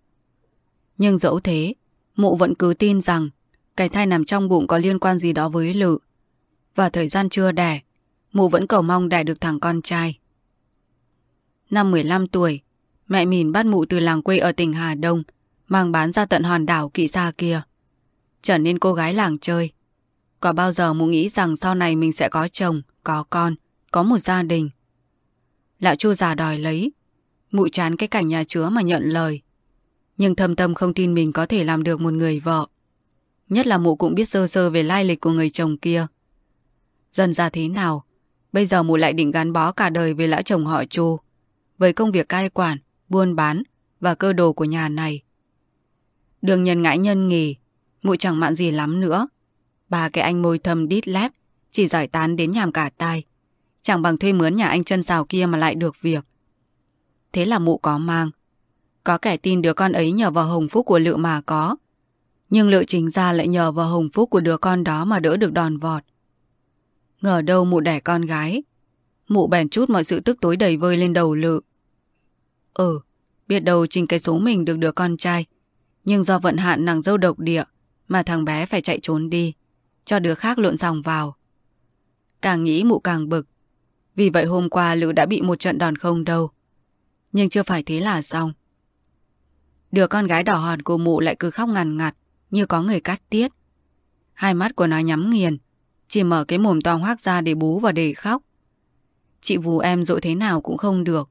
Nhưng dẫu thế, mụ vẫn cứ tin rằng cái thai nằm trong bụng có liên quan gì đó với lự. Và thời gian chưa đẻ, mụ vẫn cầu mong đẻ được thằng con trai. Năm 15 tuổi, mẹ mìn bắt mụ từ làng quê ở tỉnh Hà Đông, mang bán ra tận hòn đảo kỵ xa kia. Trở nên cô gái làng chơi. Có bao giờ mụ nghĩ rằng sau này mình sẽ có chồng, có con, có một gia đình. Lão chu già đòi lấy. Mụ chán cái cảnh nhà chứa mà nhận lời. Nhưng thâm tâm không tin mình có thể làm được một người vợ. Nhất là mụ cũng biết sơ sơ về lai lịch của người chồng kia. Dần ra thế nào, bây giờ mụ lại định gắn bó cả đời với lão chồng họ chu. Với công việc cai quản, buôn bán và cơ đồ của nhà này. Đường nhân ngãi nhân nghỉ, mụ chẳng mặn gì lắm nữa. Ba cái anh môi thâm đít lép, chỉ giỏi tán đến nhàm cả tai. Chẳng bằng thuê mướn nhà anh chân xào kia mà lại được việc. Thế là mụ có mang. Có kẻ tin đứa con ấy nhờ vào hồng phúc của lự mà có. Nhưng lự chính ra lại nhờ vào hồng phúc của đứa con đó mà đỡ được đòn vọt. Ngờ đâu mụ đẻ con gái. Mụ bèn chút mọi sự tức tối đầy vơi lên đầu lự. Ừ, biết đâu trình cái số mình được đứa con trai. Nhưng do vận hạn nàng dâu độc địa mà thằng bé phải chạy trốn đi, cho đứa khác lộn dòng vào. Càng nghĩ mụ càng bực. Vì vậy hôm qua Lữ đã bị một trận đòn không đâu. Nhưng chưa phải thế là xong. Đứa con gái đỏ hòn của mụ lại cứ khóc ngằn ngặt như có người cắt tiết. Hai mắt của nó nhắm nghiền, chỉ mở cái mồm to hoác ra để bú và để khóc. Chị vù em dội thế nào cũng không được.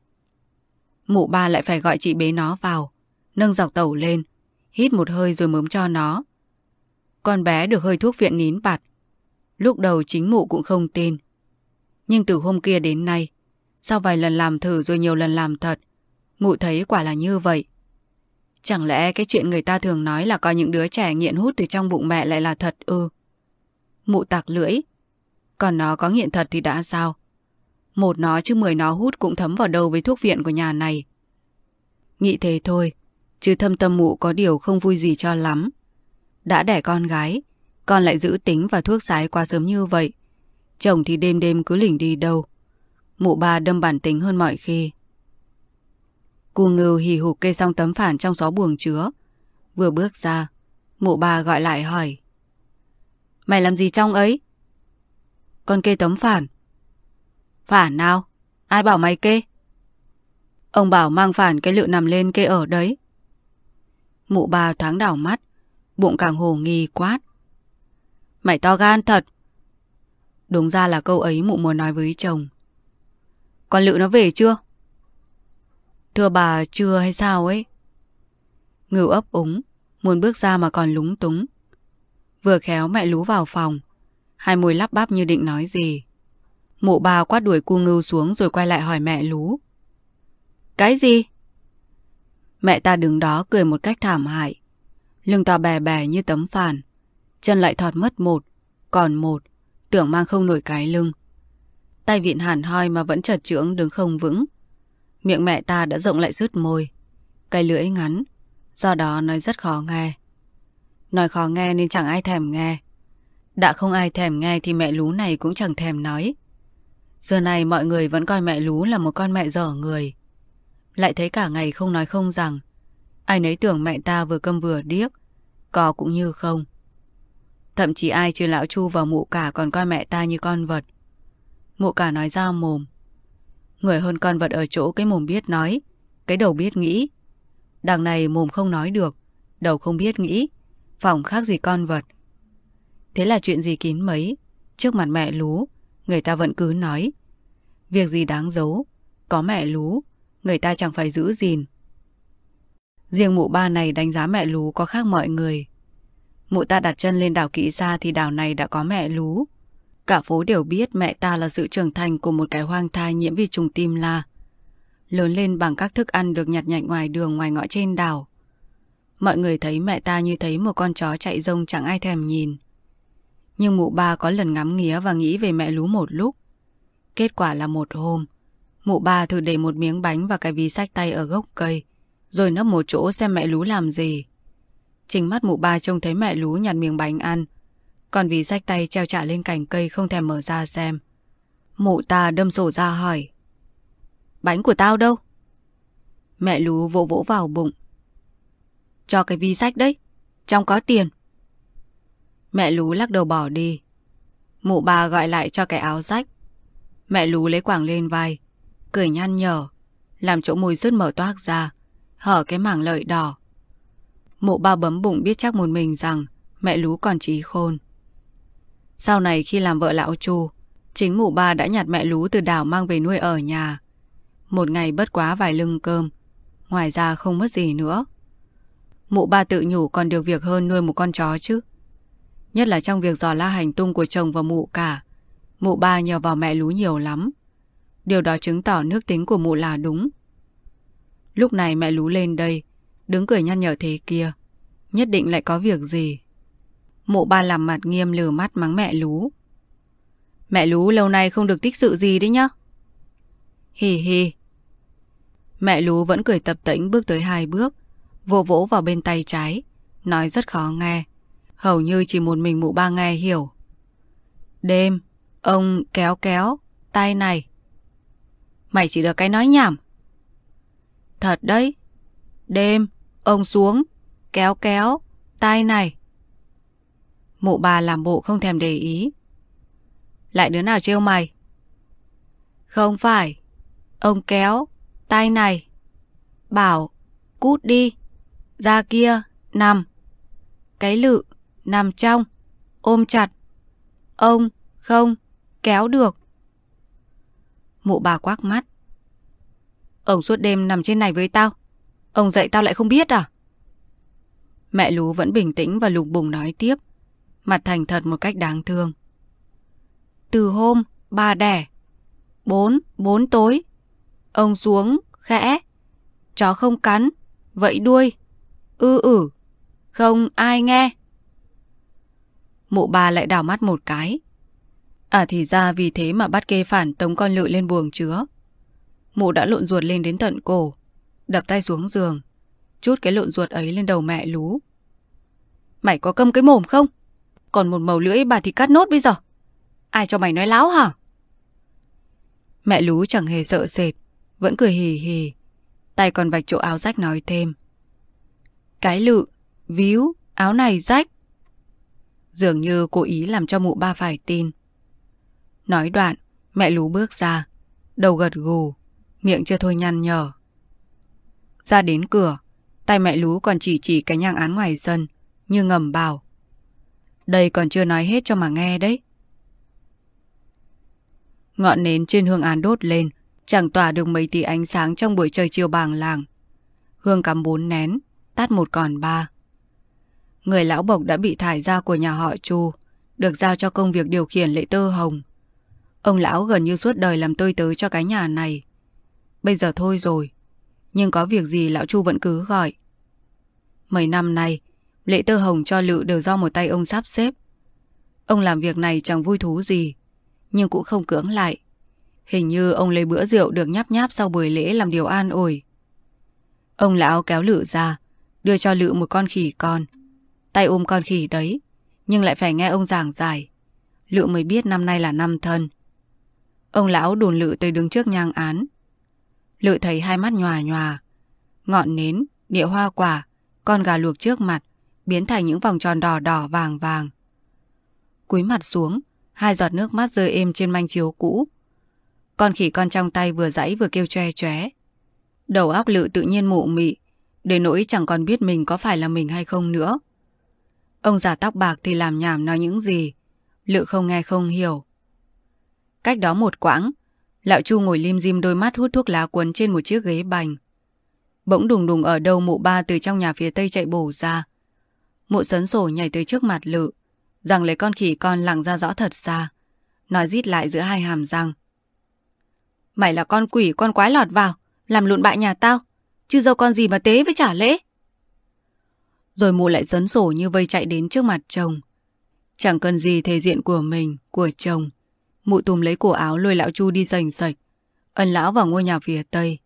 Mụ ba lại phải gọi chị bế nó vào, nâng dọc tẩu lên, hít một hơi rồi mớm cho nó. Con bé được hơi thuốc viện nín bạt. Lúc đầu chính mụ cũng không tin. Nhưng từ hôm kia đến nay, sau vài lần làm thử rồi nhiều lần làm thật, mụ thấy quả là như vậy. Chẳng lẽ cái chuyện người ta thường nói là coi những đứa trẻ nghiện hút từ trong bụng mẹ lại là thật ư? Mụ tạc lưỡi. Còn nó có nghiện thật thì đã sao? Một nó chứ mười nó hút cũng thấm vào đầu với thuốc viện của nhà này. Nghĩ thế thôi, chứ thâm tâm mụ có điều không vui gì cho lắm. Đã đẻ con gái, con lại giữ tính và thuốc sái quá sớm như vậy. Chồng thì đêm đêm cứ lỉnh đi đâu. Mụ ba đâm bản tính hơn mọi khi. Cù ngưu hì hục kê xong tấm phản trong xó buồng chứa. Vừa bước ra, mụ ba gọi lại hỏi. Mày làm gì trong ấy? Con kê tấm phản. Phản nào? Ai bảo mày kê? Ông bảo mang phản cái lự nằm lên kê ở đấy. Mụ bà thoáng đảo mắt, bụng càng hồ nghi quát. Mày to gan thật. Đúng ra là câu ấy mụ muốn nói với chồng. Con lự nó về chưa? Thưa bà chưa hay sao ấy? Ngưu ấp úng, muốn bước ra mà còn lúng túng. Vừa khéo mẹ lú vào phòng, hai môi lắp bắp như định nói gì. Mụ bà quát đuổi cu ngưu xuống rồi quay lại hỏi mẹ lú. Cái gì? Mẹ ta đứng đó cười một cách thảm hại. Lưng to bè bè như tấm phản. Chân lại thọt mất một, còn một, tưởng mang không nổi cái lưng. Tay vịn hẳn hoi mà vẫn chật chưỡng đứng không vững. Miệng mẹ ta đã rộng lại rứt môi. Cái lưỡi ngắn, do đó nói rất khó nghe. Nói khó nghe nên chẳng ai thèm nghe. Đã không ai thèm nghe thì mẹ lú này cũng chẳng thèm nói. Giờ này mọi người vẫn coi mẹ lú là một con mẹ dở người. Lại thấy cả ngày không nói không rằng. Ai nấy tưởng mẹ ta vừa câm vừa điếc. Có cũng như không. Thậm chí ai trừ lão chu và mụ cả còn coi mẹ ta như con vật. Mụ cả nói ra mồm. Người hơn con vật ở chỗ cái mồm biết nói, cái đầu biết nghĩ. Đằng này mồm không nói được, đầu không biết nghĩ, phòng khác gì con vật. Thế là chuyện gì kín mấy, trước mặt mẹ lú, người ta vẫn cứ nói. Việc gì đáng giấu, có mẹ lú, người ta chẳng phải giữ gìn. Riêng mụ ba này đánh giá mẹ lú có khác mọi người. Mụ ta đặt chân lên đảo kỹ ra thì đảo này đã có mẹ lú. Cả phố đều biết mẹ ta là sự trưởng thành của một cái hoang thai nhiễm vi trùng tim la. lớn lên bằng các thức ăn được nhặt nhạnh ngoài đường ngoài ngõ trên đảo. Mọi người thấy mẹ ta như thấy một con chó chạy rông chẳng ai thèm nhìn. Nhưng mụ ba có lần ngắm nghía và nghĩ về mẹ lú một lúc. Kết quả là một hôm, mụ ba thử để một miếng bánh và cái ví sách tay ở gốc cây, rồi nấp một chỗ xem mẹ lú làm gì. Chính mắt mụ ba trông thấy mẹ lú nhặt miếng bánh ăn, còn ví sách tay treo trả lên cành cây không thèm mở ra xem. Mụ ta đâm sổ ra hỏi. Bánh của tao đâu? Mẹ lú vỗ vỗ vào bụng. Cho cái vi sách đấy, trong có tiền. Mẹ lú lắc đầu bỏ đi. Mụ bà gọi lại cho cái áo rách. Mẹ lú lấy quảng lên vai, cười nhăn nhở, làm chỗ mùi rứt mở toác ra, hở cái mảng lợi đỏ. Mụ ba bấm bụng biết chắc một mình rằng mẹ lú còn trí khôn. Sau này khi làm vợ lão Chu, chính mụ ba đã nhặt mẹ lú từ đảo mang về nuôi ở nhà. Một ngày bất quá vài lưng cơm, ngoài ra không mất gì nữa. Mụ ba tự nhủ còn được việc hơn nuôi một con chó chứ. Nhất là trong việc dò la hành tung của chồng và mụ cả. Mụ ba nhờ vào mẹ lú nhiều lắm. Điều đó chứng tỏ nước tính của mụ là đúng. Lúc này mẹ lú lên đây, đứng cười nhăn nhở thế kia. Nhất định lại có việc gì. Mụ ba làm mặt nghiêm lừ mắt mắng mẹ lú. Mẹ lú lâu nay không được tích sự gì đấy nhá. Hì hì. Mẹ lú vẫn cười tập tĩnh bước tới hai bước, vô vỗ vào bên tay trái, nói rất khó nghe. Hầu như chỉ một mình mụ ba nghe hiểu. Đêm, ông kéo kéo, tay này. Mày chỉ được cái nói nhảm. Thật đấy. Đêm, ông xuống, kéo kéo, tay này. Mụ bà làm bộ không thèm để ý. Lại đứa nào trêu mày? Không phải. Ông kéo, tay này. Bảo, cút đi. Ra kia, nằm. Cái lự, nằm trong, ôm chặt. Ông, không, kéo được. Mụ bà quắc mắt. Ông suốt đêm nằm trên này với tao. Ông dậy tao lại không biết à? Mẹ Lú vẫn bình tĩnh và lục bùng nói tiếp. Mặt thành thật một cách đáng thương. Từ hôm, bà đẻ. Bốn, bốn tối. Ông xuống, khẽ. Chó không cắn, vậy đuôi. Ư ử, không ai nghe. Mụ bà lại đảo mắt một cái. À thì ra vì thế mà bắt kê phản tống con lự lên buồng chứa. Mụ đã lộn ruột lên đến tận cổ, đập tay xuống giường, chút cái lộn ruột ấy lên đầu mẹ lú. Mày có câm cái mồm không? Còn một màu lưỡi bà thì cắt nốt bây giờ. Ai cho mày nói láo hả? Mẹ lú chẳng hề sợ sệt, vẫn cười hì hì. Tay còn vạch chỗ áo rách nói thêm. Cái lự, víu, áo này rách. Dường như cố ý làm cho mụ ba phải tin. Nói đoạn, mẹ lú bước ra, đầu gật gù, miệng chưa thôi nhăn nhở. Ra đến cửa, tay mẹ lú còn chỉ chỉ cái nhang án ngoài sân, như ngầm bảo. Đây còn chưa nói hết cho mà nghe đấy. Ngọn nến trên hương án đốt lên, chẳng tỏa được mấy tí ánh sáng trong buổi trời chiều bàng làng. Hương cắm bốn nén, tát một còn ba. Người lão bộc đã bị thải ra của nhà họ Chu, được giao cho công việc điều khiển lệ tơ hồng. Ông lão gần như suốt đời làm tôi tớ cho cái nhà này. Bây giờ thôi rồi, nhưng có việc gì lão Chu vẫn cứ gọi. Mấy năm nay, lệ tơ hồng cho lự đều do một tay ông sắp xếp. Ông làm việc này chẳng vui thú gì, nhưng cũng không cưỡng lại. Hình như ông lấy bữa rượu được nháp nháp sau buổi lễ làm điều an ủi. Ông lão kéo lự ra, đưa cho lự một con khỉ con. Tay ôm con khỉ đấy, nhưng lại phải nghe ông giảng giải. Lự mới biết năm nay là năm thân. Ông lão đồn lự tới đứng trước nhang án. Lự thấy hai mắt nhòa nhòa. Ngọn nến, địa hoa quả, con gà luộc trước mặt, biến thành những vòng tròn đỏ đỏ vàng vàng. Cúi mặt xuống, hai giọt nước mắt rơi êm trên manh chiếu cũ. Con khỉ con trong tay vừa dãy vừa kêu choe choé. Đầu óc lự tự nhiên mụ mị, đến nỗi chẳng còn biết mình có phải là mình hay không nữa. Ông già tóc bạc thì làm nhảm nói những gì, lự không nghe không hiểu. Cách đó một quãng, lão Chu ngồi lim dim đôi mắt hút thuốc lá cuốn trên một chiếc ghế bành. Bỗng đùng đùng ở đầu mụ ba từ trong nhà phía tây chạy bổ ra. Mụ sấn sổ nhảy tới trước mặt lự, rằng lấy con khỉ con lặng ra rõ thật xa, nói rít lại giữa hai hàm răng. Mày là con quỷ con quái lọt vào, Làm lụn bại nhà tao, chứ dâu con gì mà tế với trả lễ. Rồi mụ lại dấn sổ như vây chạy đến trước mặt chồng. Chẳng cần gì thể diện của mình, của chồng. Mụ tùm lấy cổ áo lôi lão Chu đi sành sạch, ân lão vào ngôi nhà phía tây.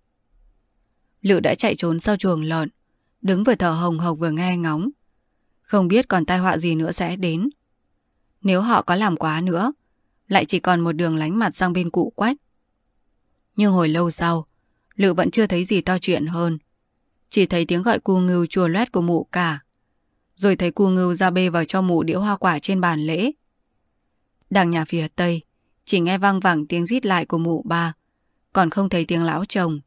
Lự đã chạy trốn sau chuồng lợn, đứng vừa thở hồng hộc vừa nghe ngóng. Không biết còn tai họa gì nữa sẽ đến. Nếu họ có làm quá nữa, lại chỉ còn một đường lánh mặt sang bên cụ quách. Nhưng hồi lâu sau, Lự vẫn chưa thấy gì to chuyện hơn. Chỉ thấy tiếng gọi cu ngưu chua loét của mụ cả. Rồi thấy cu ngưu ra bê vào cho mụ đĩa hoa quả trên bàn lễ. Đằng nhà phía tây, chỉ nghe vang vẳng tiếng rít lại của mụ ba, còn không thấy tiếng lão chồng.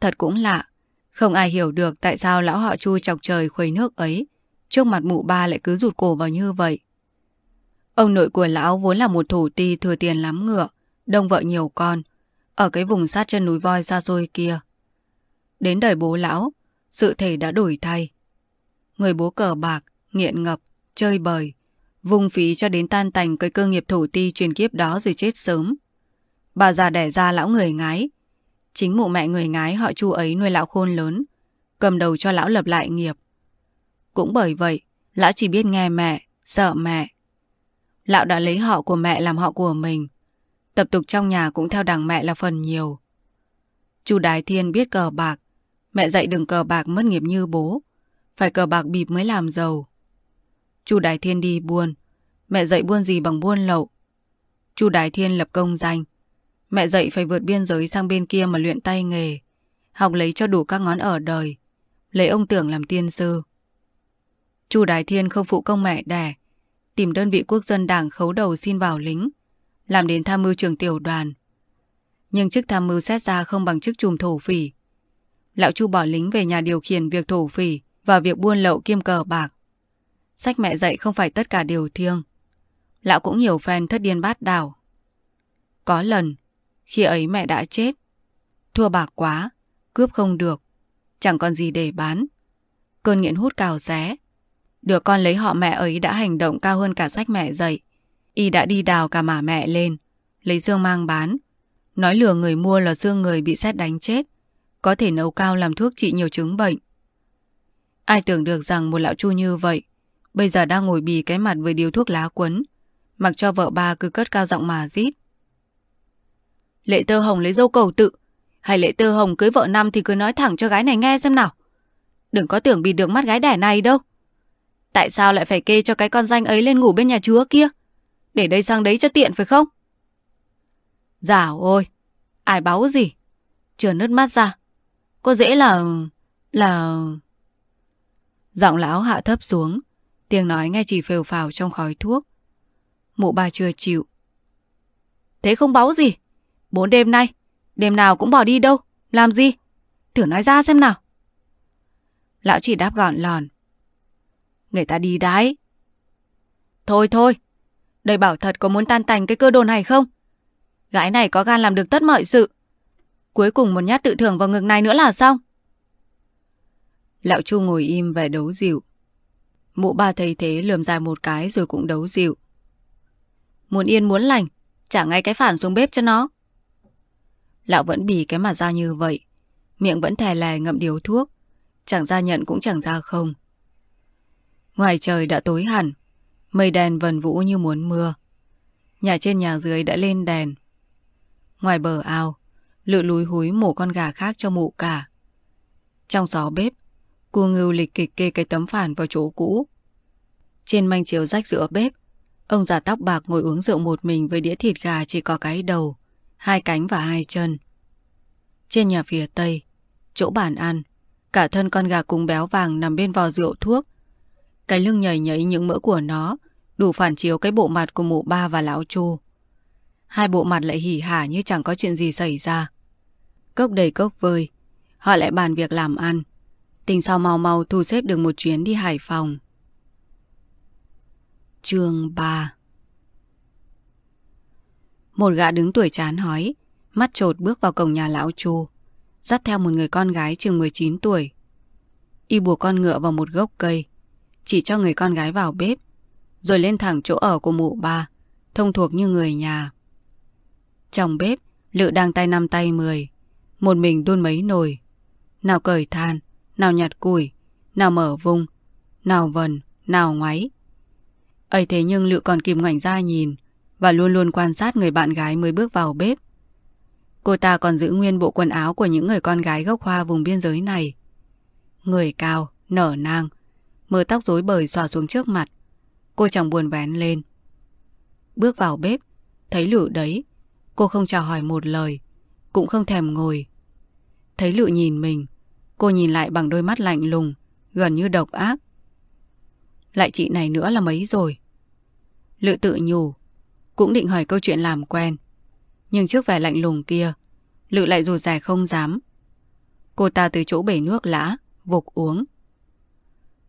Thật cũng lạ, không ai hiểu được tại sao lão họ chu chọc trời khuấy nước ấy, trước mặt mụ ba lại cứ rụt cổ vào như vậy. Ông nội của lão vốn là một thủ ti thừa tiền lắm ngựa, đông vợ nhiều con, ở cái vùng sát chân núi voi xa xôi kia. Đến đời bố lão, sự thể đã đổi thay. Người bố cờ bạc, nghiện ngập, chơi bời, vùng phí cho đến tan tành cái cơ nghiệp thủ ti truyền kiếp đó rồi chết sớm. Bà già đẻ ra lão người ngái. Chính mụ mẹ người ngái họ chu ấy nuôi lão khôn lớn, cầm đầu cho lão lập lại nghiệp. Cũng bởi vậy, lão chỉ biết nghe mẹ, sợ mẹ. Lão đã lấy họ của mẹ làm họ của mình. Tập tục trong nhà cũng theo đằng mẹ là phần nhiều. Chu Đái Thiên biết cờ bạc, Mẹ dạy đừng cờ bạc mất nghiệp như bố. Phải cờ bạc bịp mới làm giàu. Chu Đái Thiên đi buôn. Mẹ dạy buôn gì bằng buôn lậu. Chu Đái Thiên lập công danh. Mẹ dạy phải vượt biên giới sang bên kia mà luyện tay nghề. Học lấy cho đủ các ngón ở đời. Lấy ông tưởng làm tiên sư. Chu Đái Thiên không phụ công mẹ đẻ. Tìm đơn vị quốc dân đảng khấu đầu xin vào lính. Làm đến tham mưu trường tiểu đoàn. Nhưng chức tham mưu xét ra không bằng chức trùm thổ phỉ. Lão Chu bỏ lính về nhà điều khiển việc thổ phỉ và việc buôn lậu kiêm cờ bạc. Sách mẹ dạy không phải tất cả đều thiêng. Lão cũng nhiều phen thất điên bát đảo. Có lần, khi ấy mẹ đã chết. Thua bạc quá, cướp không được, chẳng còn gì để bán. Cơn nghiện hút cào ré. Đứa con lấy họ mẹ ấy đã hành động cao hơn cả sách mẹ dạy. Y đã đi đào cả mả mẹ lên, lấy dương mang bán. Nói lừa người mua là dương người bị xét đánh chết có thể nấu cao làm thuốc trị nhiều chứng bệnh. Ai tưởng được rằng một lão chu như vậy, bây giờ đang ngồi bì cái mặt với điếu thuốc lá quấn, mặc cho vợ ba cứ cất cao giọng mà rít. Lệ tơ hồng lấy dâu cầu tự, hay lệ tơ hồng cưới vợ năm thì cứ nói thẳng cho gái này nghe xem nào. Đừng có tưởng bị được mắt gái đẻ này đâu. Tại sao lại phải kê cho cái con danh ấy lên ngủ bên nhà chúa kia? Để đây sang đấy cho tiện phải không? Dảo ôi, ai báo gì? Chưa nứt mắt ra, có dễ là... là... Giọng lão hạ thấp xuống, tiếng nói nghe chỉ phều phào trong khói thuốc. Mụ bà chưa chịu. Thế không báo gì? Bốn đêm nay, đêm nào cũng bỏ đi đâu, làm gì? Thử nói ra xem nào. Lão chỉ đáp gọn lòn. Người ta đi đái. Thôi thôi, đây bảo thật có muốn tan tành cái cơ đồ này không? Gái này có gan làm được tất mọi sự. Cuối cùng một nhát tự thưởng vào ngực này nữa là xong. Lão Chu ngồi im vẻ đấu dịu. Mụ ba thấy thế lườm dài một cái rồi cũng đấu dịu. Muốn yên muốn lành, trả ngay cái phản xuống bếp cho nó. Lão vẫn bì cái mặt ra như vậy, miệng vẫn thè lè ngậm điếu thuốc, chẳng ra nhận cũng chẳng ra không. Ngoài trời đã tối hẳn, mây đèn vần vũ như muốn mưa. Nhà trên nhà dưới đã lên đèn. Ngoài bờ ao, lự lúi húi mổ con gà khác cho mụ cả. Trong gió bếp, cô ngưu lịch kịch kê cái tấm phản vào chỗ cũ. Trên manh chiếu rách giữa bếp, ông già tóc bạc ngồi uống rượu một mình với đĩa thịt gà chỉ có cái đầu, hai cánh và hai chân. Trên nhà phía tây, chỗ bàn ăn, cả thân con gà cùng béo vàng nằm bên vò rượu thuốc. Cái lưng nhảy nhảy những mỡ của nó, đủ phản chiếu cái bộ mặt của mụ ba và lão chu. Hai bộ mặt lại hỉ hả như chẳng có chuyện gì xảy ra. Cốc đầy cốc vơi. Họ lại bàn việc làm ăn. Tình sau mau mau thu xếp được một chuyến đi Hải Phòng. Chương 3 Một gã đứng tuổi chán hói, mắt trột bước vào cổng nhà lão Chu, dắt theo một người con gái chừng 19 tuổi. Y buộc con ngựa vào một gốc cây, chỉ cho người con gái vào bếp, rồi lên thẳng chỗ ở của mụ ba, thông thuộc như người nhà. Trong bếp, Lự đang tay năm tay mười, Một mình đun mấy nồi. Nào cởi than, nào nhặt củi, nào mở vung, nào vần, nào ngoáy. ấy thế nhưng Lự còn kìm ngoảnh ra nhìn và luôn luôn quan sát người bạn gái mới bước vào bếp. Cô ta còn giữ nguyên bộ quần áo của những người con gái gốc hoa vùng biên giới này. Người cao, nở nang, mớ tóc rối bời xòa xuống trước mặt. Cô chẳng buồn vén lên. Bước vào bếp, thấy Lự đấy. Cô không chào hỏi một lời, cũng không thèm ngồi. Thấy Lự nhìn mình, cô nhìn lại bằng đôi mắt lạnh lùng, gần như độc ác. Lại chị này nữa là mấy rồi? Lự tự nhủ, cũng định hỏi câu chuyện làm quen. Nhưng trước vẻ lạnh lùng kia, Lự lại rụt rè không dám. Cô ta từ chỗ bể nước lã, vục uống.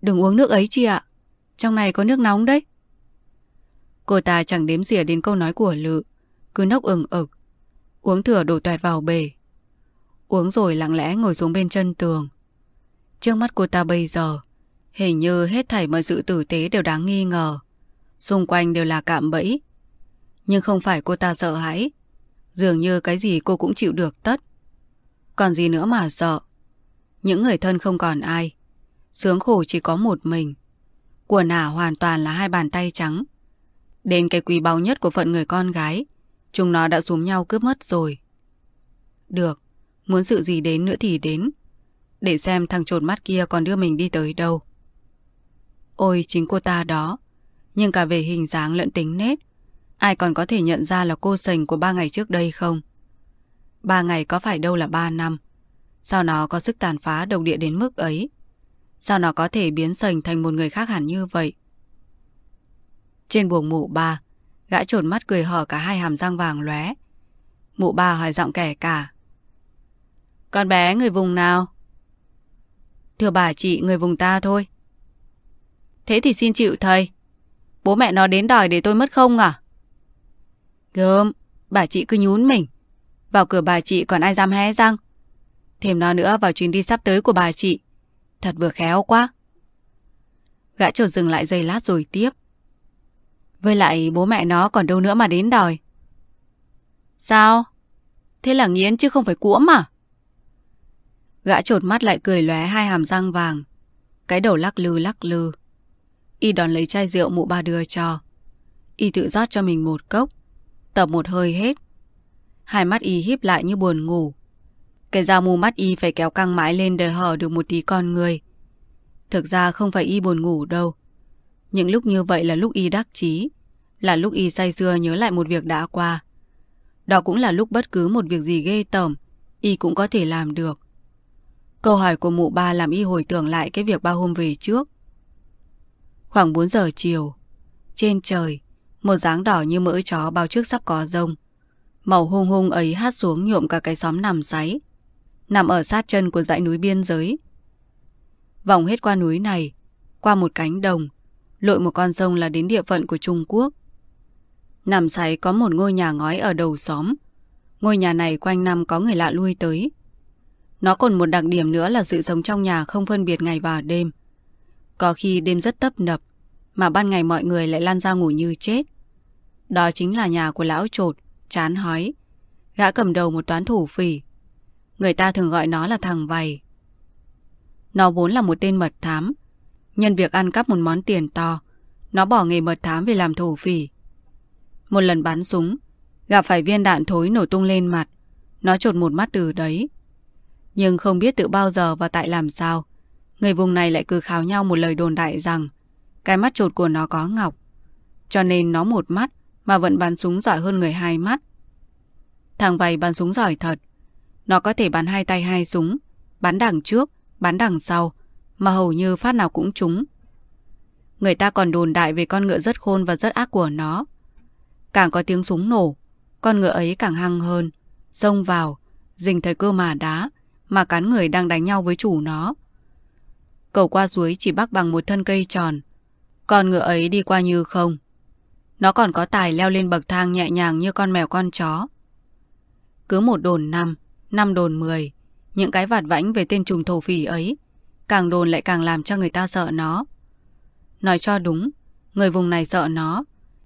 Đừng uống nước ấy chị ạ, trong này có nước nóng đấy. Cô ta chẳng đếm xỉa đến câu nói của Lự, cứ nốc ừng ực. Uống thừa đổ toẹt vào bể. Uống rồi lặng lẽ ngồi xuống bên chân tường. Trước mắt cô ta bây giờ, hình như hết thảy mọi sự tử tế đều đáng nghi ngờ. Xung quanh đều là cạm bẫy. Nhưng không phải cô ta sợ hãi. Dường như cái gì cô cũng chịu được tất. Còn gì nữa mà sợ. Những người thân không còn ai. Sướng khổ chỉ có một mình. Của nả hoàn toàn là hai bàn tay trắng. Đến cái quý báu nhất của phận người con gái, chúng nó đã xuống nhau cướp mất rồi. Được, muốn sự gì đến nữa thì đến. Để xem thằng trột mắt kia còn đưa mình đi tới đâu. Ôi chính cô ta đó, nhưng cả về hình dáng lẫn tính nết, ai còn có thể nhận ra là cô sành của ba ngày trước đây không? Ba ngày có phải đâu là ba năm. Sao nó có sức tàn phá độc địa đến mức ấy? Sao nó có thể biến sành thành một người khác hẳn như vậy? Trên buồng mụ ba, gã trồn mắt cười hở cả hai hàm răng vàng lóe. Mụ ba hỏi giọng kẻ cả. Con bé người vùng nào? Thưa bà chị, người vùng ta thôi. Thế thì xin chịu thầy. Bố mẹ nó đến đòi để tôi mất không à? Gớm, bà chị cứ nhún mình. Vào cửa bà chị còn ai dám hé răng. Thêm nó nữa vào chuyến đi sắp tới của bà chị. Thật vừa khéo quá. Gã trột dừng lại giây lát rồi tiếp. Với lại bố mẹ nó còn đâu nữa mà đến đòi. Sao? Thế là nghiến chứ không phải cuỗm à? Gã trột mắt lại cười lóe hai hàm răng vàng. Cái đầu lắc lư lắc lư. Y đón lấy chai rượu mụ ba đưa cho. Y tự rót cho mình một cốc. Tập một hơi hết. Hai mắt Y híp lại như buồn ngủ. Cái dao mù mắt Y phải kéo căng mãi lên để hở được một tí con người. Thực ra không phải Y buồn ngủ đâu. Những lúc như vậy là lúc Y đắc chí. Là lúc Y say dưa nhớ lại một việc đã qua. Đó cũng là lúc bất cứ một việc gì ghê tởm Y cũng có thể làm được. Câu hỏi của mụ ba làm Y hồi tưởng lại cái việc ba hôm về trước. Khoảng 4 giờ chiều, trên trời, một dáng đỏ như mỡ chó bao trước sắp có rông. Màu hung hung ấy hát xuống nhuộm cả cái xóm nằm sáy, nằm ở sát chân của dãy núi biên giới. Vòng hết qua núi này, qua một cánh đồng, lội một con sông là đến địa phận của Trung Quốc. Nằm sáy có một ngôi nhà ngói ở đầu xóm. Ngôi nhà này quanh năm có người lạ lui tới. Nó còn một đặc điểm nữa là sự sống trong nhà không phân biệt ngày và đêm. Có khi đêm rất tấp nập, mà ban ngày mọi người lại lan ra ngủ như chết. Đó chính là nhà của lão trột, chán hói. Gã cầm đầu một toán thủ phỉ. Người ta thường gọi nó là thằng vầy. Nó vốn là một tên mật thám. Nhân việc ăn cắp một món tiền to, nó bỏ nghề mật thám về làm thổ phỉ. Một lần bắn súng, gặp phải viên đạn thối nổ tung lên mặt. Nó trột một mắt từ đấy. Nhưng không biết từ bao giờ và tại làm sao. Người vùng này lại cứ kháo nhau một lời đồn đại rằng cái mắt trột của nó có ngọc. Cho nên nó một mắt mà vẫn bắn súng giỏi hơn người hai mắt. Thằng vầy bắn súng giỏi thật. Nó có thể bắn hai tay hai súng, bắn đằng trước, bắn đằng sau, mà hầu như phát nào cũng trúng. Người ta còn đồn đại về con ngựa rất khôn và rất ác của nó. Càng có tiếng súng nổ, con ngựa ấy càng hăng hơn, xông vào, dình thời cơ mà đá, mà cắn người đang đánh nhau với chủ nó. Cầu qua suối chỉ bắc bằng một thân cây tròn. Con ngựa ấy đi qua như không. Nó còn có tài leo lên bậc thang nhẹ nhàng như con mèo con chó. Cứ một đồn năm, năm đồn mười, những cái vạt vãnh về tên trùm thổ phỉ ấy, càng đồn lại càng làm cho người ta sợ nó. Nói cho đúng, người vùng này sợ nó,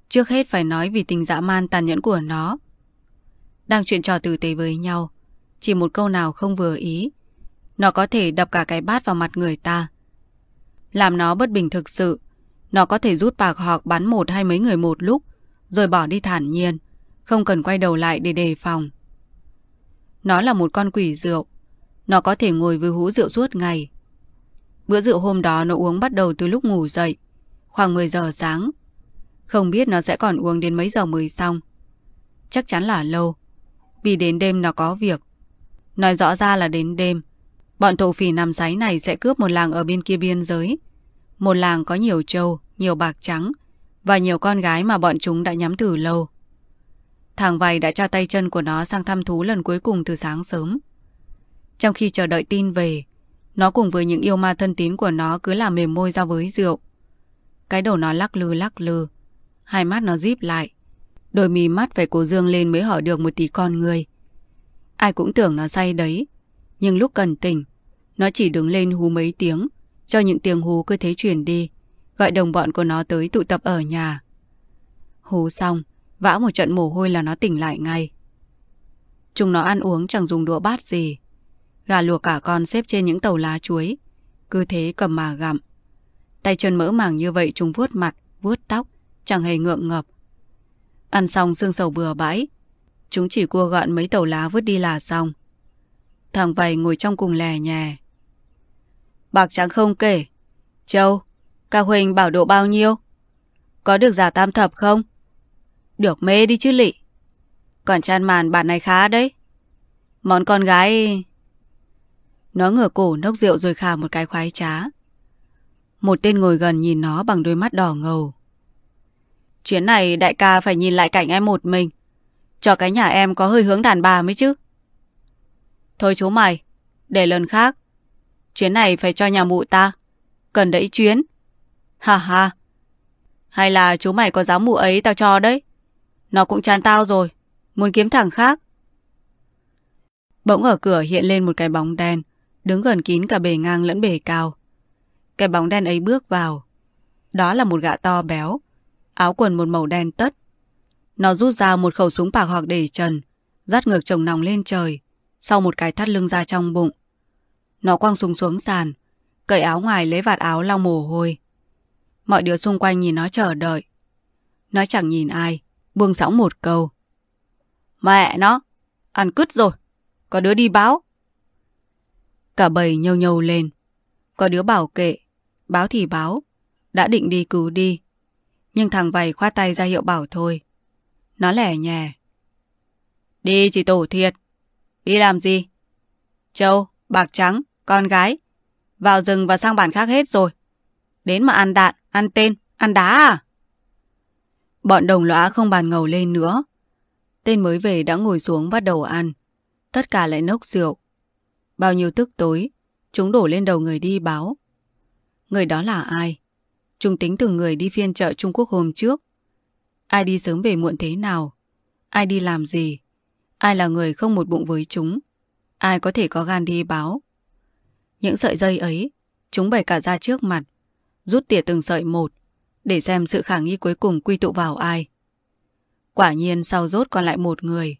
trước hết phải nói vì tình dã man tàn nhẫn của nó. Đang chuyện trò tử tế với nhau, Chỉ một câu nào không vừa ý, nó có thể đập cả cái bát vào mặt người ta. Làm nó bất bình thực sự, nó có thể rút bạc họp bắn một hay mấy người một lúc, rồi bỏ đi thản nhiên, không cần quay đầu lại để đề phòng. Nó là một con quỷ rượu, nó có thể ngồi với hú rượu suốt ngày. Bữa rượu hôm đó nó uống bắt đầu từ lúc ngủ dậy, khoảng 10 giờ sáng. Không biết nó sẽ còn uống đến mấy giờ mới xong. Chắc chắn là lâu, vì đến đêm nó có việc. Nói rõ ra là đến đêm, bọn thổ phỉ nằm sáy này sẽ cướp một làng ở bên kia biên giới. Một làng có nhiều trâu, nhiều bạc trắng và nhiều con gái mà bọn chúng đã nhắm từ lâu. Thằng vầy đã cho tay chân của nó sang thăm thú lần cuối cùng từ sáng sớm. Trong khi chờ đợi tin về, nó cùng với những yêu ma thân tín của nó cứ làm mềm môi ra với rượu. Cái đầu nó lắc lư lắc lư, hai mắt nó díp lại. Đôi mì mắt phải cố dương lên mới hỏi được một tí con người. Ai cũng tưởng nó say đấy, nhưng lúc cần tỉnh, nó chỉ đứng lên hú mấy tiếng, cho những tiếng hú cứ thế chuyển đi, gọi đồng bọn của nó tới tụ tập ở nhà. Hú xong, vã một trận mồ hôi là nó tỉnh lại ngay. Chúng nó ăn uống chẳng dùng đũa bát gì. Gà luộc cả con xếp trên những tàu lá chuối, cứ thế cầm mà gặm. Tay chân mỡ màng như vậy chúng vuốt mặt, vuốt tóc, chẳng hề ngượng ngập. Ăn xong xương sầu bừa bãi, chúng chỉ cua gọn mấy tàu lá vứt đi là xong. Thằng vầy ngồi trong cùng lè nhè. Bạc trắng không kể. Châu, ca Huỳnh bảo độ bao nhiêu? Có được giả tam thập không? Được mê đi chứ lị. Còn chăn màn bạn này khá đấy. Món con gái... Nó ngửa cổ nốc rượu rồi khà một cái khoái trá. Một tên ngồi gần nhìn nó bằng đôi mắt đỏ ngầu. Chuyến này đại ca phải nhìn lại cảnh em một mình. Cho cái nhà em có hơi hướng đàn bà mới chứ. Thôi chú mày, để lần khác. Chuyến này phải cho nhà mụ ta. Cần đẩy chuyến. Ha ha. Hay là chú mày có giáo mụ ấy tao cho đấy. Nó cũng chán tao rồi. Muốn kiếm thằng khác. Bỗng ở cửa hiện lên một cái bóng đen. Đứng gần kín cả bề ngang lẫn bề cao. Cái bóng đen ấy bước vào. Đó là một gã to béo. Áo quần một màu đen tất. Nó rút ra một khẩu súng bạc hoặc để trần. Dắt ngược chồng nòng lên trời. Sau một cái thắt lưng ra trong bụng. Nó quăng súng xuống sàn. Cởi áo ngoài lấy vạt áo lau mồ hôi. Mọi đứa xung quanh nhìn nó chờ đợi. Nó chẳng nhìn ai. Buông sóng một câu. Mẹ nó! Ăn cứt rồi! Có đứa đi báo. Cả bầy nhâu nhâu lên. Có đứa bảo kệ. Báo thì báo. Đã định đi cứu đi. Nhưng thằng vầy khoa tay ra hiệu bảo thôi. Nó lẻ nhè. Đi chỉ tổ thiệt. Đi làm gì? Châu, bạc trắng, con gái. Vào rừng và sang bản khác hết rồi. Đến mà ăn đạn, ăn tên, ăn đá à? Bọn đồng lõa không bàn ngầu lên nữa. Tên mới về đã ngồi xuống bắt đầu ăn. Tất cả lại nốc rượu. Bao nhiêu tức tối, chúng đổ lên đầu người đi báo. Người đó là ai? Chúng tính từng người đi phiên chợ Trung Quốc hôm trước. Ai đi sớm về muộn thế nào? Ai đi làm gì? Ai là người không một bụng với chúng? Ai có thể có gan đi báo? Những sợi dây ấy, chúng bày cả ra trước mặt, rút tỉa từng sợi một, để xem sự khả nghi cuối cùng quy tụ vào ai. Quả nhiên sau rốt còn lại một người.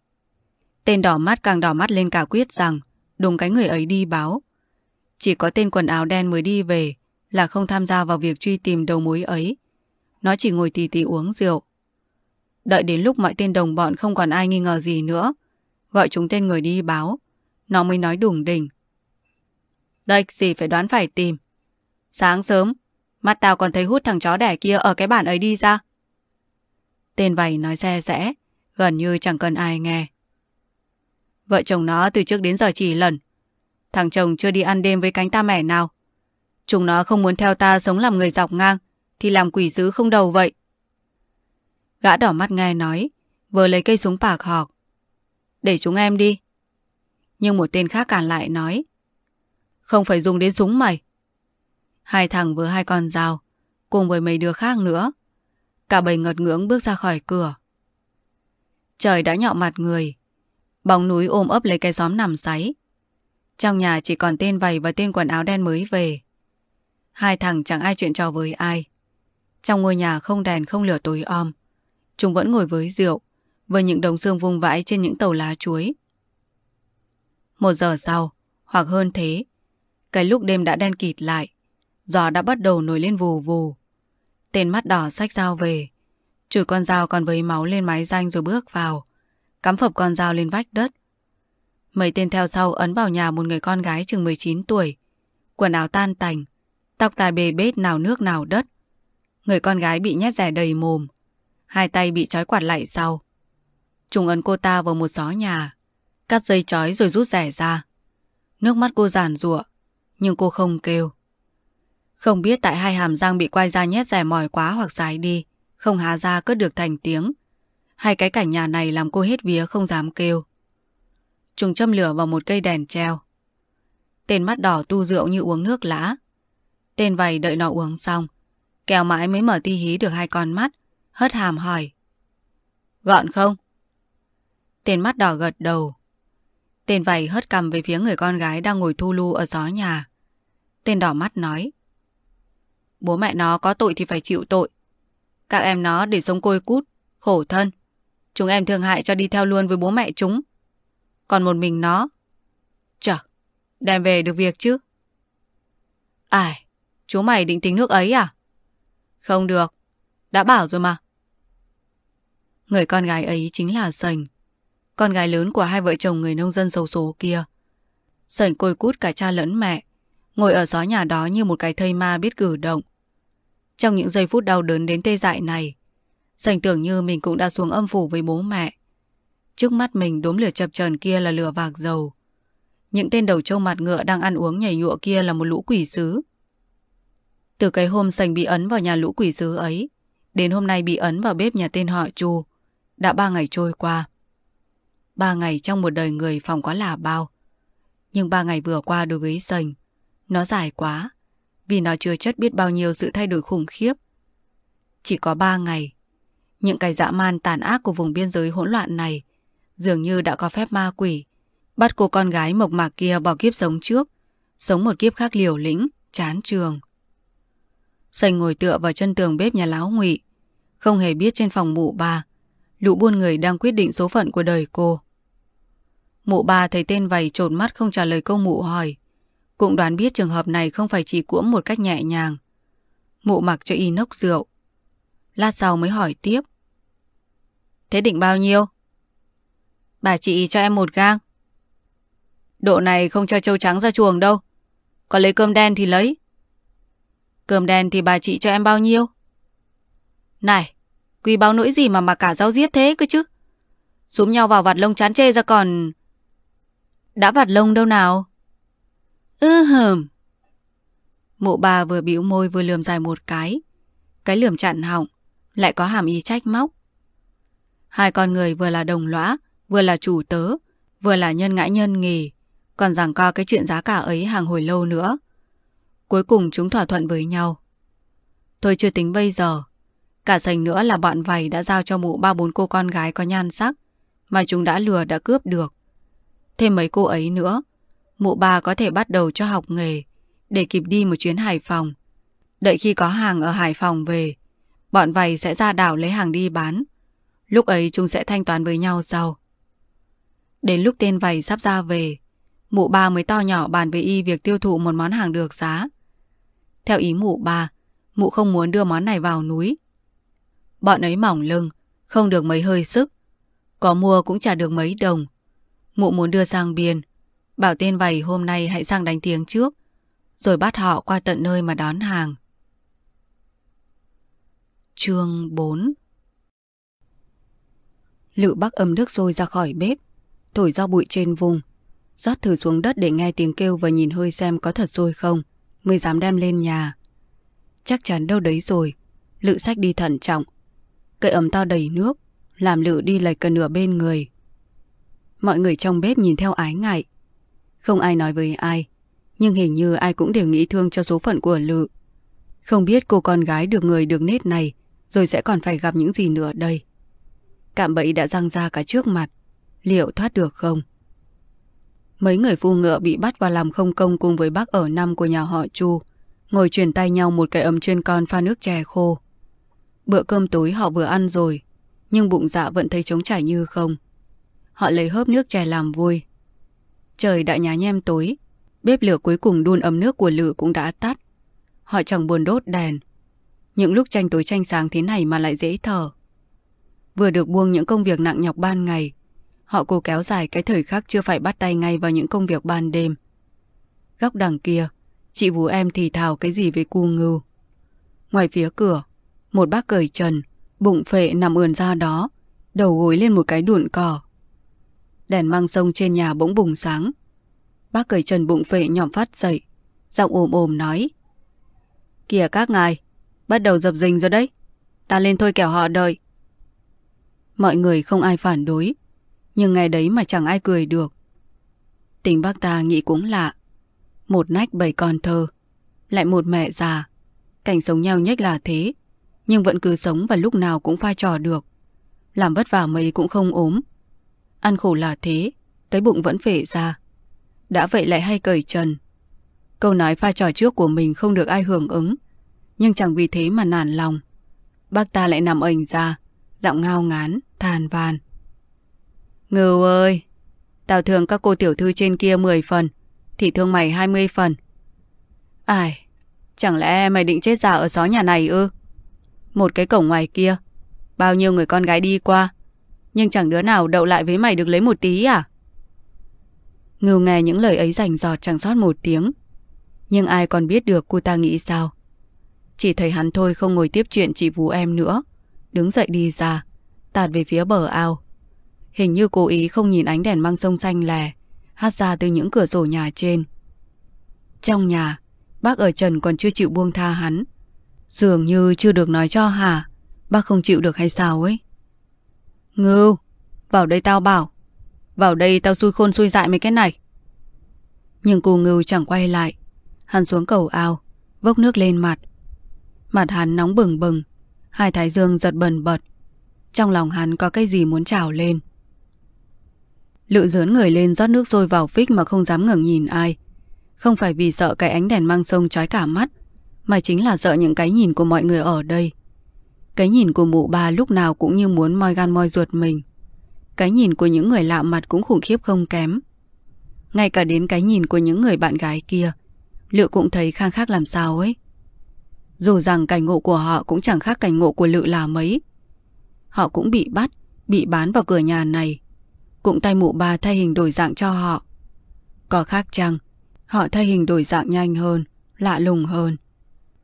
Tên đỏ mắt càng đỏ mắt lên cả quyết rằng đúng cái người ấy đi báo. Chỉ có tên quần áo đen mới đi về là không tham gia vào việc truy tìm đầu mối ấy. Nó chỉ ngồi tì tì uống rượu. Đợi đến lúc mọi tên đồng bọn không còn ai nghi ngờ gì nữa, gọi chúng tên người đi báo, nó mới nói đủng đỉnh. Đây gì phải đoán phải tìm. Sáng sớm, mắt tao còn thấy hút thằng chó đẻ kia ở cái bản ấy đi ra. Tên vầy nói xe rẽ, gần như chẳng cần ai nghe. Vợ chồng nó từ trước đến giờ chỉ lần. Thằng chồng chưa đi ăn đêm với cánh ta mẻ nào. Chúng nó không muốn theo ta sống làm người dọc ngang, thì làm quỷ sứ không đầu vậy. Gã đỏ mắt nghe nói, vừa lấy cây súng bạc họp. Để chúng em đi. Nhưng một tên khác cản lại nói. Không phải dùng đến súng mày. Hai thằng vừa hai con dao, cùng với mấy đứa khác nữa. Cả bầy ngật ngưỡng bước ra khỏi cửa. Trời đã nhọ mặt người. Bóng núi ôm ấp lấy cái xóm nằm sáy. Trong nhà chỉ còn tên vầy và tên quần áo đen mới về. Hai thằng chẳng ai chuyện trò với ai. Trong ngôi nhà không đèn không lửa tối om. Chúng vẫn ngồi với rượu, với những đống xương vung vãi trên những tàu lá chuối. Một giờ sau, hoặc hơn thế, cái lúc đêm đã đen kịt lại, gió đã bắt đầu nổi lên vù vù. Tên mắt đỏ xách dao về, chửi con dao còn với máu lên mái danh rồi bước vào, cắm phập con dao lên vách đất. Mấy tên theo sau ấn vào nhà một người con gái chừng 19 tuổi, quần áo tan tành, tóc tai bề bết nào nước nào đất. Người con gái bị nhét rẻ đầy mồm, hai tay bị trói quạt lại sau. chúng ấn cô ta vào một gió nhà, cắt dây trói rồi rút rẻ ra. Nước mắt cô giản rụa, nhưng cô không kêu. Không biết tại hai hàm răng bị quay ra nhét rẻ mỏi quá hoặc dài đi, không há ra cất được thành tiếng. Hay cái cảnh nhà này làm cô hết vía không dám kêu. Trùng châm lửa vào một cây đèn treo. Tên mắt đỏ tu rượu như uống nước lã. Tên vầy đợi nó uống xong. Kèo mãi mới mở ti hí được hai con mắt. Hất hàm hỏi. Gọn không? Tên mắt đỏ gật đầu. Tên vầy hất cầm về phía người con gái đang ngồi thu lu ở gió nhà. Tên đỏ mắt nói. Bố mẹ nó có tội thì phải chịu tội. Các em nó để sống côi cút, khổ thân. Chúng em thương hại cho đi theo luôn với bố mẹ chúng. Còn một mình nó. Chở, đem về được việc chứ. Ai, chú mày định tính nước ấy à? Không được, đã bảo rồi mà. Người con gái ấy chính là Sành, con gái lớn của hai vợ chồng người nông dân xấu số kia. Sành côi cút cả cha lẫn mẹ, ngồi ở gió nhà đó như một cái thây ma biết cử động. Trong những giây phút đau đớn đến tê dại này, Sành tưởng như mình cũng đã xuống âm phủ với bố mẹ. Trước mắt mình đốm lửa chập trần kia là lửa vạc dầu. Những tên đầu trâu mặt ngựa đang ăn uống nhảy nhụa kia là một lũ quỷ sứ. Từ cái hôm Sành bị ấn vào nhà lũ quỷ sứ ấy, đến hôm nay bị ấn vào bếp nhà tên họ Chu, đã ba ngày trôi qua. Ba ngày trong một đời người phòng có là bao. Nhưng ba ngày vừa qua đối với Sành, nó dài quá, vì nó chưa chất biết bao nhiêu sự thay đổi khủng khiếp. Chỉ có ba ngày, những cái dã man tàn ác của vùng biên giới hỗn loạn này dường như đã có phép ma quỷ, bắt cô con gái mộc mạc kia bỏ kiếp sống trước, sống một kiếp khác liều lĩnh, chán trường. Sành ngồi tựa vào chân tường bếp nhà láo ngụy, không hề biết trên phòng mụ bà lũ buôn người đang quyết định số phận của đời cô. Mụ bà thấy tên vầy trột mắt không trả lời câu mụ hỏi, cũng đoán biết trường hợp này không phải chỉ cuỗm một cách nhẹ nhàng. Mụ mặc cho y nốc rượu. Lát sau mới hỏi tiếp. Thế định bao nhiêu? Bà chị cho em một gang. Độ này không cho trâu trắng ra chuồng đâu. Có lấy cơm đen thì lấy. Cơm đen thì bà chị cho em bao nhiêu? Này, quy báo nỗi gì mà mà cả rau giết thế cơ chứ? Xúm nhau vào vặt lông chán chê ra còn... Đã vặt lông đâu nào? Ư hờm Mụ bà vừa bĩu môi vừa lườm dài một cái. Cái lườm chặn họng, lại có hàm ý trách móc. Hai con người vừa là đồng lõa, vừa là chủ tớ, vừa là nhân ngãi nhân nghề, còn rằng co cái chuyện giá cả ấy hàng hồi lâu nữa. Cuối cùng chúng thỏa thuận với nhau. Tôi chưa tính bây giờ. Cả sành nữa là bọn vầy đã giao cho mụ ba bốn cô con gái có nhan sắc, mà chúng đã lừa đã cướp được. Thêm mấy cô ấy nữa, mụ bà có thể bắt đầu cho học nghề, để kịp đi một chuyến Hải Phòng. Đợi khi có hàng ở Hải Phòng về, bọn vầy sẽ ra đảo lấy hàng đi bán. Lúc ấy chúng sẽ thanh toán với nhau sau. Đến lúc tên vầy sắp ra về, mụ ba mới to nhỏ bàn với y việc tiêu thụ một món hàng được giá. Theo ý mụ ba, mụ không muốn đưa món này vào núi. Bọn ấy mỏng lưng, không được mấy hơi sức. Có mua cũng trả được mấy đồng. Mụ muốn đưa sang biên, bảo tên vầy hôm nay hãy sang đánh tiếng trước, rồi bắt họ qua tận nơi mà đón hàng. Chương 4 Lự bắc ấm nước sôi ra khỏi bếp, thổi do bụi trên vùng, rót thử xuống đất để nghe tiếng kêu và nhìn hơi xem có thật sôi không, mới dám đem lên nhà. Chắc chắn đâu đấy rồi, lự sách đi thận trọng. Cậy ấm to đầy nước, làm lự đi lệch cả nửa bên người. Mọi người trong bếp nhìn theo ái ngại. Không ai nói với ai, nhưng hình như ai cũng đều nghĩ thương cho số phận của lự. Không biết cô con gái được người được nết này, rồi sẽ còn phải gặp những gì nữa đây. Cạm bẫy đã răng ra cả trước mặt, liệu thoát được không? Mấy người phu ngựa bị bắt vào làm không công cùng với bác ở năm của nhà họ Chu, ngồi truyền tay nhau một cái ấm chuyên con pha nước chè khô. Bữa cơm tối họ vừa ăn rồi, nhưng bụng dạ vẫn thấy trống trải như không. Họ lấy hớp nước chè làm vui. Trời đã nhá nhem tối, bếp lửa cuối cùng đun ấm nước của lửa cũng đã tắt. Họ chẳng buồn đốt đèn. Những lúc tranh tối tranh sáng thế này mà lại dễ thở. Vừa được buông những công việc nặng nhọc ban ngày, họ cố kéo dài cái thời khắc chưa phải bắt tay ngay vào những công việc ban đêm. Góc đằng kia, chị vú em thì thào cái gì về cu ngưu. Ngoài phía cửa, một bác cởi trần, bụng phệ nằm ườn ra đó, đầu gối lên một cái đùn cỏ. Đèn mang sông trên nhà bỗng bùng sáng. Bác cởi trần bụng phệ nhỏm phát dậy, giọng ồm ồm nói. Kìa các ngài, bắt đầu dập dình rồi đấy. Ta lên thôi kẻo họ đợi. Mọi người không ai phản đối, nhưng ngày đấy mà chẳng ai cười được. Tình bác ta nghĩ cũng lạ. Một nách bảy con thơ, lại một mẹ già. Cảnh sống nhau nhách là thế, nhưng vẫn cứ sống và lúc nào cũng pha trò được. Làm vất vả mấy cũng không ốm. Ăn khổ là thế, cái bụng vẫn phể ra. Đã vậy lại hay cởi trần. Câu nói pha trò trước của mình không được ai hưởng ứng, nhưng chẳng vì thế mà nản lòng. Bác ta lại nằm ẩn ra, giọng ngao ngán, than van. Ngưu ơi, tao thương các cô tiểu thư trên kia 10 phần, thì thương mày 20 phần. Ai, chẳng lẽ mày định chết già ở xó nhà này ư? Một cái cổng ngoài kia, bao nhiêu người con gái đi qua, nhưng chẳng đứa nào đậu lại với mày được lấy một tí à? Ngưu nghe những lời ấy rành giọt chẳng sót một tiếng. Nhưng ai còn biết được cô ta nghĩ sao? Chỉ thấy hắn thôi không ngồi tiếp chuyện chị Vú em nữa. Đứng dậy đi ra, tạt về phía bờ ao. Hình như cố ý không nhìn ánh đèn măng sông xanh lè, hát ra từ những cửa sổ nhà trên. Trong nhà, bác ở trần còn chưa chịu buông tha hắn. Dường như chưa được nói cho hả, bác không chịu được hay sao ấy. Ngưu, vào đây tao bảo. Vào đây tao xui khôn xui dại mấy cái này. Nhưng cô ngưu chẳng quay lại. Hắn xuống cầu ao, vốc nước lên mặt. Mặt hắn nóng bừng bừng, hai thái dương giật bần bật. Trong lòng hắn có cái gì muốn trào lên. Lự dướn người lên rót nước sôi vào phích mà không dám ngẩng nhìn ai. Không phải vì sợ cái ánh đèn mang sông trói cả mắt, mà chính là sợ những cái nhìn của mọi người ở đây. Cái nhìn của mụ bà lúc nào cũng như muốn moi gan moi ruột mình. Cái nhìn của những người lạ mặt cũng khủng khiếp không kém. Ngay cả đến cái nhìn của những người bạn gái kia, Lự cũng thấy khang khác làm sao ấy. Dù rằng cảnh ngộ của họ cũng chẳng khác cảnh ngộ của Lự là mấy. Họ cũng bị bắt, bị bán vào cửa nhà này. Cũng tay mụ bà thay hình đổi dạng cho họ. Có khác chăng, họ thay hình đổi dạng nhanh hơn, lạ lùng hơn.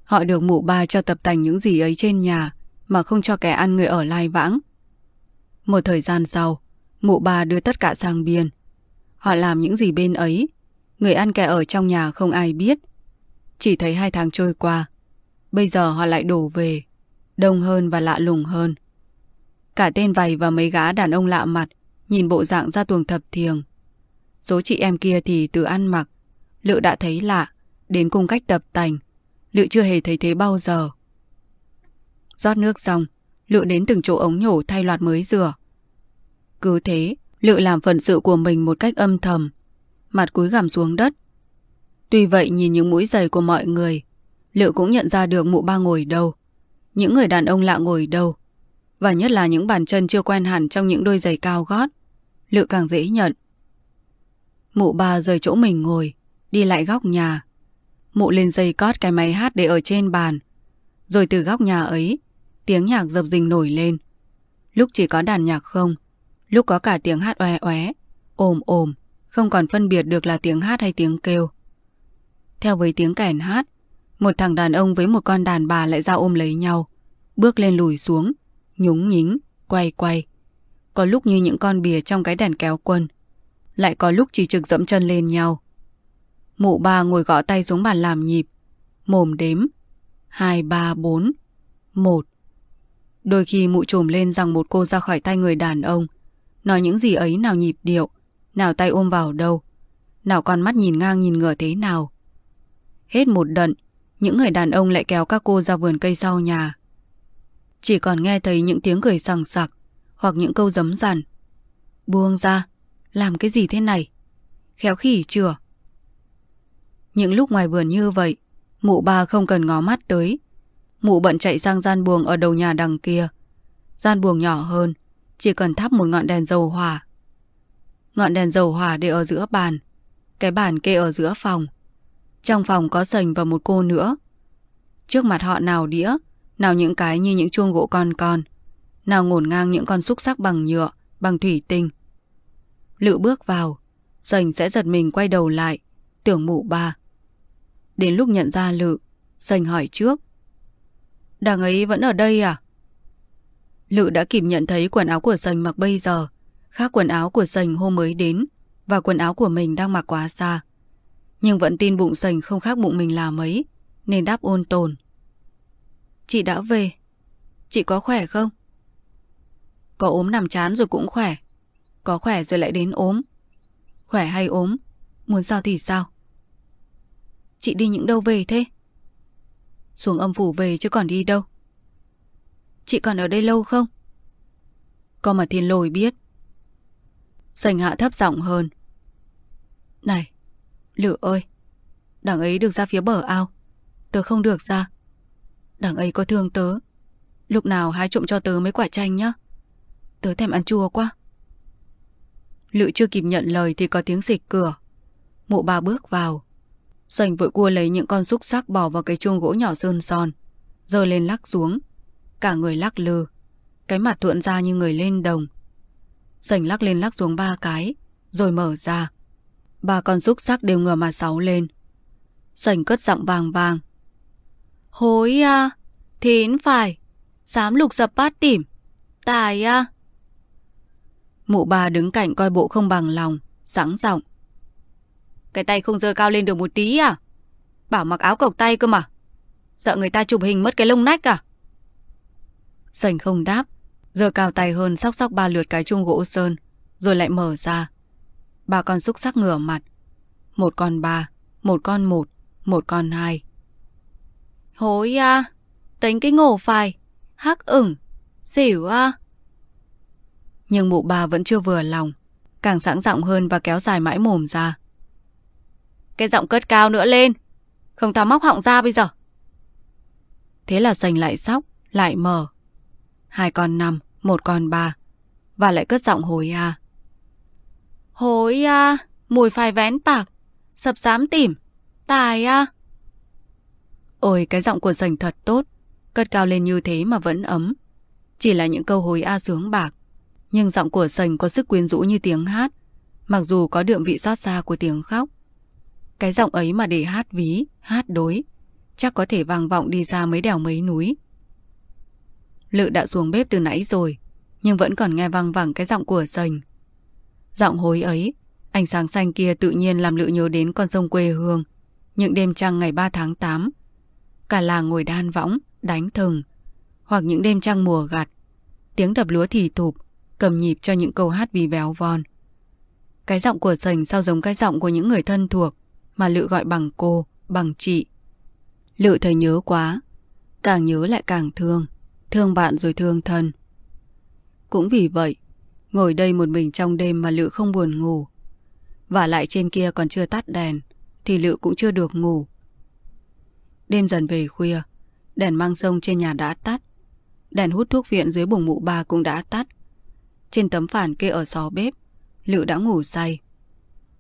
Họ được mụ bà cho tập tành những gì ấy trên nhà mà không cho kẻ ăn người ở lai vãng. Một thời gian sau, mụ bà đưa tất cả sang biên. Họ làm những gì bên ấy, người ăn kẻ ở trong nhà không ai biết. Chỉ thấy hai tháng trôi qua, bây giờ họ lại đổ về, đông hơn và lạ lùng hơn. Cả tên vầy và mấy gã đàn ông lạ mặt, nhìn bộ dạng ra tuồng thập thiềng. Số chị em kia thì từ ăn mặc, Lự đã thấy lạ, đến cùng cách tập tành. Lự chưa hề thấy thế bao giờ rót nước xong, Lự đến từng chỗ ống nhổ thay loạt mới rửa. Cứ thế, Lự làm phần sự của mình một cách âm thầm, mặt cúi gằm xuống đất. Tuy vậy nhìn những mũi giày của mọi người, Lự cũng nhận ra được mụ ba ngồi đâu, những người đàn ông lạ ngồi đâu, và nhất là những bàn chân chưa quen hẳn trong những đôi giày cao gót. Lự càng dễ nhận. Mụ ba rời chỗ mình ngồi, đi lại góc nhà. Mụ lên dây cót cái máy hát để ở trên bàn. Rồi từ góc nhà ấy, tiếng nhạc dập dình nổi lên. Lúc chỉ có đàn nhạc không, lúc có cả tiếng hát oe oé, ồm ồm, không còn phân biệt được là tiếng hát hay tiếng kêu. Theo với tiếng kèn hát, một thằng đàn ông với một con đàn bà lại ra ôm lấy nhau, bước lên lùi xuống, nhúng nhính, quay quay. Có lúc như những con bìa trong cái đèn kéo quân, lại có lúc chỉ trực dẫm chân lên nhau. Mụ ba ngồi gõ tay xuống bàn làm nhịp, mồm đếm, hai ba bốn một Đôi khi mụ trồm lên rằng một cô ra khỏi tay người đàn ông, nói những gì ấy nào nhịp điệu, nào tay ôm vào đâu, nào con mắt nhìn ngang nhìn ngửa thế nào. Hết một đận, những người đàn ông lại kéo các cô ra vườn cây sau nhà. Chỉ còn nghe thấy những tiếng cười sằng sặc hoặc những câu giấm dằn. Buông ra, làm cái gì thế này? Khéo khỉ chưa? Những lúc ngoài vườn như vậy, mụ ba không cần ngó mắt tới. Mụ bận chạy sang gian buồng ở đầu nhà đằng kia. Gian buồng nhỏ hơn, chỉ cần thắp một ngọn đèn dầu hỏa. Ngọn đèn dầu hỏa để ở giữa bàn, Cái bàn kê ở giữa phòng. Trong phòng có sành và một cô nữa. Trước mặt họ nào đĩa, nào những cái như những chuông gỗ con con, nào ngổn ngang những con xúc sắc bằng nhựa, bằng thủy tinh. Lự bước vào, sành sẽ giật mình quay đầu lại, tưởng mụ ba. Đến lúc nhận ra Lự, sành hỏi trước. Đằng ấy vẫn ở đây à? Lự đã kịp nhận thấy quần áo của sành mặc bây giờ, khác quần áo của sành hôm mới đến, và quần áo của mình đang mặc quá xa. Nhưng vẫn tin bụng sành không khác bụng mình là mấy, nên đáp ôn tồn. Chị đã về. Chị có khỏe không? Có ốm nằm chán rồi cũng khỏe. Có khỏe rồi lại đến ốm. Khỏe hay ốm, muốn sao thì sao. Chị đi những đâu về thế? Xuống âm phủ về chứ còn đi đâu. Chị còn ở đây lâu không? Có mà thiên lôi biết. Sành hạ thấp giọng hơn. Này, Lự ơi, đằng ấy được ra phía bờ ao. Tớ không được ra. Đằng ấy có thương tớ. Lúc nào hái trộm cho tớ mấy quả chanh nhá. Tớ thèm ăn chua quá. Lự chưa kịp nhận lời thì có tiếng dịch cửa. Mụ bà bước vào. Sành vội cua lấy những con xúc sắc bỏ vào cái chuông gỗ nhỏ sơn son. giơ lên lắc xuống. Cả người lắc lư. Cái mặt thuận ra như người lên đồng. Sành lắc lên lắc xuống ba cái. Rồi mở ra. Ba con xúc sắc đều ngửa mặt sáu lên. Sành cất giọng vàng vàng. Hối à, thín phải. Dám lục dập bát tỉm. Tài à. Mụ bà đứng cạnh coi bộ không bằng lòng, sẵn giọng. Cái tay không dơ cao lên được một tí à? Bảo mặc áo cộc tay cơ mà. Sợ người ta chụp hình mất cái lông nách à? Sành không đáp, dơ cao tay hơn sóc sóc ba lượt cái chuông gỗ sơn, rồi lại mở ra. Ba con xúc sắc ngửa mặt. Một con ba, một con một, một con hai. Hối à, tính cái ngổ phai, hắc ửng, xỉu à. Nhưng mụ bà vẫn chưa vừa lòng, càng sẵn giọng hơn và kéo dài mãi mồm ra. Cái giọng cất cao nữa lên, không tao móc họng ra bây giờ. Thế là sành lại sóc, lại mở. Hai con năm, một con ba, và lại cất giọng hồi à. Hối à, mùi phai vén bạc, sập dám tìm, tài à. Ôi cái giọng của sành thật tốt, cất cao lên như thế mà vẫn ấm. Chỉ là những câu hối a sướng bạc, nhưng giọng của sành có sức quyến rũ như tiếng hát, mặc dù có đượm vị xót xa của tiếng khóc. Cái giọng ấy mà để hát ví, hát đối, chắc có thể vang vọng đi ra mấy đèo mấy núi. Lự đã xuống bếp từ nãy rồi, nhưng vẫn còn nghe vang vẳng cái giọng của sành. Giọng hối ấy, ánh sáng xanh kia tự nhiên làm Lự nhớ đến con sông quê hương, những đêm trăng ngày 3 tháng 8. Cả làng ngồi đan võng, đánh thừng, hoặc những đêm trăng mùa gặt, tiếng đập lúa thì thụp, cầm nhịp cho những câu hát vì véo von. Cái giọng của sành sao giống cái giọng của những người thân thuộc mà Lự gọi bằng cô, bằng chị. Lự thấy nhớ quá, càng nhớ lại càng thương, thương bạn rồi thương thân. Cũng vì vậy, ngồi đây một mình trong đêm mà Lự không buồn ngủ. Và lại trên kia còn chưa tắt đèn, thì Lự cũng chưa được ngủ. Đêm dần về khuya, đèn mang sông trên nhà đã tắt. Đèn hút thuốc viện dưới bùng mụ ba cũng đã tắt. Trên tấm phản kê ở xó bếp, Lự đã ngủ say.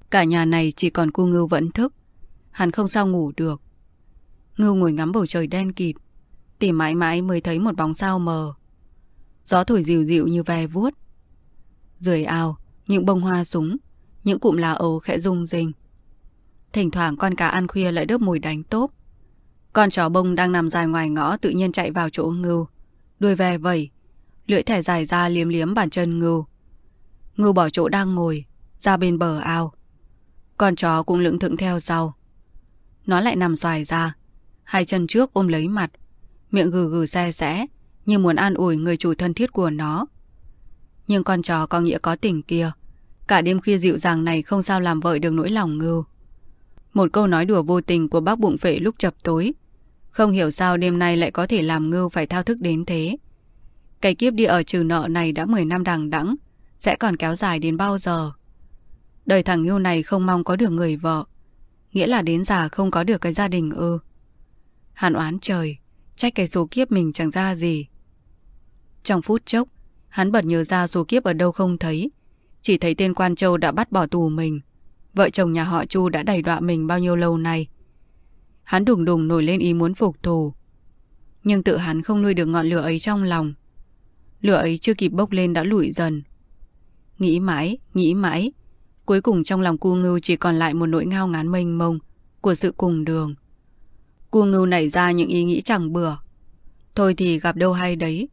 Cả nhà này chỉ còn cô Ngưu vẫn thức. Hắn không sao ngủ được. Ngưu ngồi ngắm bầu trời đen kịt. Tìm mãi mãi mới thấy một bóng sao mờ. Gió thổi dịu dịu như ve vuốt. Dưới ao, những bông hoa súng, những cụm lá ấu khẽ rung rinh. Thỉnh thoảng con cá ăn khuya lại đớp mùi đánh tốp. Con chó bông đang nằm dài ngoài ngõ tự nhiên chạy vào chỗ ngưu. Đuôi ve vẩy, lưỡi thẻ dài ra liếm liếm bàn chân ngưu. Ngưu bỏ chỗ đang ngồi, ra bên bờ ao. Con chó cũng lững thững theo sau. Nó lại nằm xoài ra, hai chân trước ôm lấy mặt, miệng gừ gừ xe xẽ, như muốn an ủi người chủ thân thiết của nó. Nhưng con chó có nghĩa có tình kia, cả đêm khuya dịu dàng này không sao làm vợi được nỗi lòng ngưu. Một câu nói đùa vô tình của bác bụng phệ lúc chập tối, không hiểu sao đêm nay lại có thể làm ngưu phải thao thức đến thế. Cái kiếp đi ở trừ nợ này đã 10 năm đằng đẵng sẽ còn kéo dài đến bao giờ? Đời thằng yêu này không mong có được người vợ, nghĩa là đến già không có được cái gia đình ư. Hắn oán trời, trách cái số kiếp mình chẳng ra gì. Trong phút chốc, hắn bật nhớ ra số kiếp ở đâu không thấy, chỉ thấy tên quan châu đã bắt bỏ tù mình, vợ chồng nhà họ Chu đã đầy đọa mình bao nhiêu lâu nay. Hắn đùng đùng nổi lên ý muốn phục thù. Nhưng tự hắn không nuôi được ngọn lửa ấy trong lòng. Lửa ấy chưa kịp bốc lên đã lụi dần. Nghĩ mãi, nghĩ mãi. Cuối cùng trong lòng cu ngưu chỉ còn lại một nỗi ngao ngán mênh mông của sự cùng đường. Cu ngưu nảy ra những ý nghĩ chẳng bừa. Thôi thì gặp đâu hay đấy.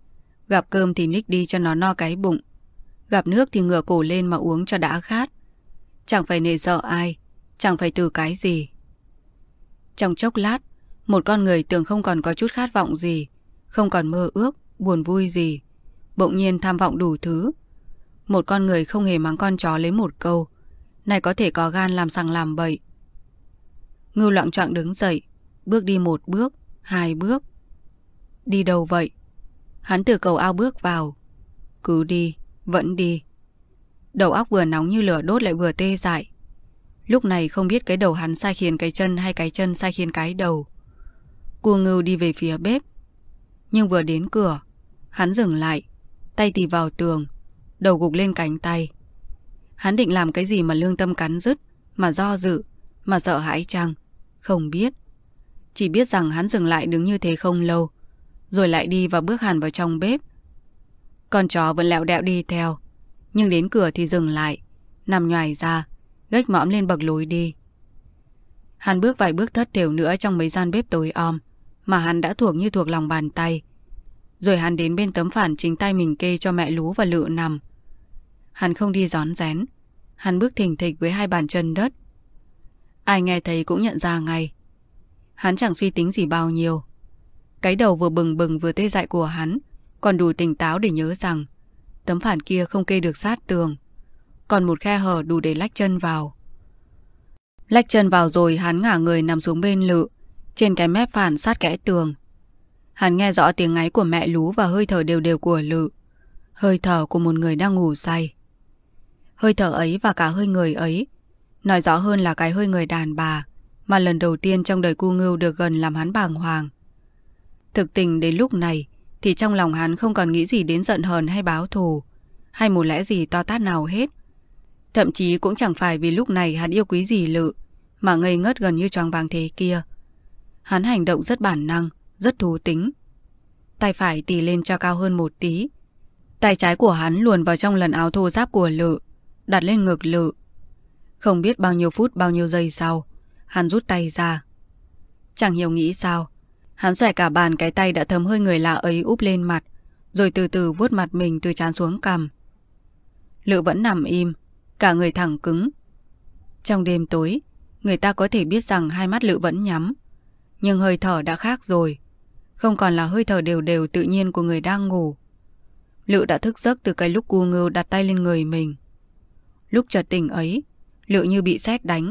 Gặp cơm thì ních đi cho nó no cái bụng. Gặp nước thì ngửa cổ lên mà uống cho đã khát. Chẳng phải nề sợ ai, chẳng phải từ cái gì. Trong chốc lát, một con người tưởng không còn có chút khát vọng gì, không còn mơ ước, buồn vui gì. Bỗng nhiên tham vọng đủ thứ. Một con người không hề mắng con chó lấy một câu. Này có thể có gan làm sằng làm bậy. Ngưu loạn trọng đứng dậy, bước đi một bước, hai bước. Đi đâu vậy? Hắn từ cầu ao bước vào. Cứ đi, vẫn đi. Đầu óc vừa nóng như lửa đốt lại vừa tê dại. Lúc này không biết cái đầu hắn sai khiến cái chân hay cái chân sai khiến cái đầu. Cua ngưu đi về phía bếp. Nhưng vừa đến cửa, hắn dừng lại, tay tì vào tường, đầu gục lên cánh tay. Hắn định làm cái gì mà lương tâm cắn rứt, mà do dự, mà sợ hãi chăng? Không biết. Chỉ biết rằng hắn dừng lại đứng như thế không lâu, rồi lại đi và bước hẳn vào trong bếp. Con chó vẫn lẹo đẹo đi theo, nhưng đến cửa thì dừng lại, nằm nhoài ra, gách mõm lên bậc lối đi. Hắn bước vài bước thất thểu nữa trong mấy gian bếp tối om, mà hắn đã thuộc như thuộc lòng bàn tay. Rồi hắn đến bên tấm phản chính tay mình kê cho mẹ lú và lự nằm. Hắn không đi gión rén, hắn bước thình thịch với hai bàn chân đất. Ai nghe thấy cũng nhận ra ngay. Hắn chẳng suy tính gì bao nhiêu. Cái đầu vừa bừng bừng vừa tê dại của hắn còn đủ tỉnh táo để nhớ rằng tấm phản kia không kê được sát tường. Còn một khe hở đủ để lách chân vào. Lách chân vào rồi hắn ngả người nằm xuống bên lự, trên cái mép phản sát kẽ tường. Hắn nghe rõ tiếng ngáy của mẹ lú và hơi thở đều đều của lự. Hơi thở của một người đang ngủ say. Hơi thở ấy và cả hơi người ấy, nói rõ hơn là cái hơi người đàn bà, mà lần đầu tiên trong đời cu ngưu được gần làm hắn bàng hoàng. Thực tình đến lúc này, thì trong lòng hắn không còn nghĩ gì đến giận hờn hay báo thù, hay một lẽ gì to tát nào hết. Thậm chí cũng chẳng phải vì lúc này hắn yêu quý gì lự, mà ngây ngất gần như choáng váng thế kia. Hắn hành động rất bản năng, rất thú tính. Tay phải tì lên cho cao hơn một tí. Tay trái của hắn luồn vào trong lần áo thô giáp của lự, đặt lên ngực lự. Không biết bao nhiêu phút bao nhiêu giây sau, hắn rút tay ra. Chẳng hiểu nghĩ sao, Hắn xòe cả bàn cái tay đã thấm hơi người lạ ấy úp lên mặt, rồi từ từ vuốt mặt mình từ trán xuống cằm. Lự vẫn nằm im, cả người thẳng cứng. Trong đêm tối, người ta có thể biết rằng hai mắt Lự vẫn nhắm. Nhưng hơi thở đã khác rồi. Không còn là hơi thở đều đều tự nhiên của người đang ngủ. Lự đã thức giấc từ cái lúc cu ngưu đặt tay lên người mình. Lúc chợt tỉnh ấy, Lự như bị sét đánh.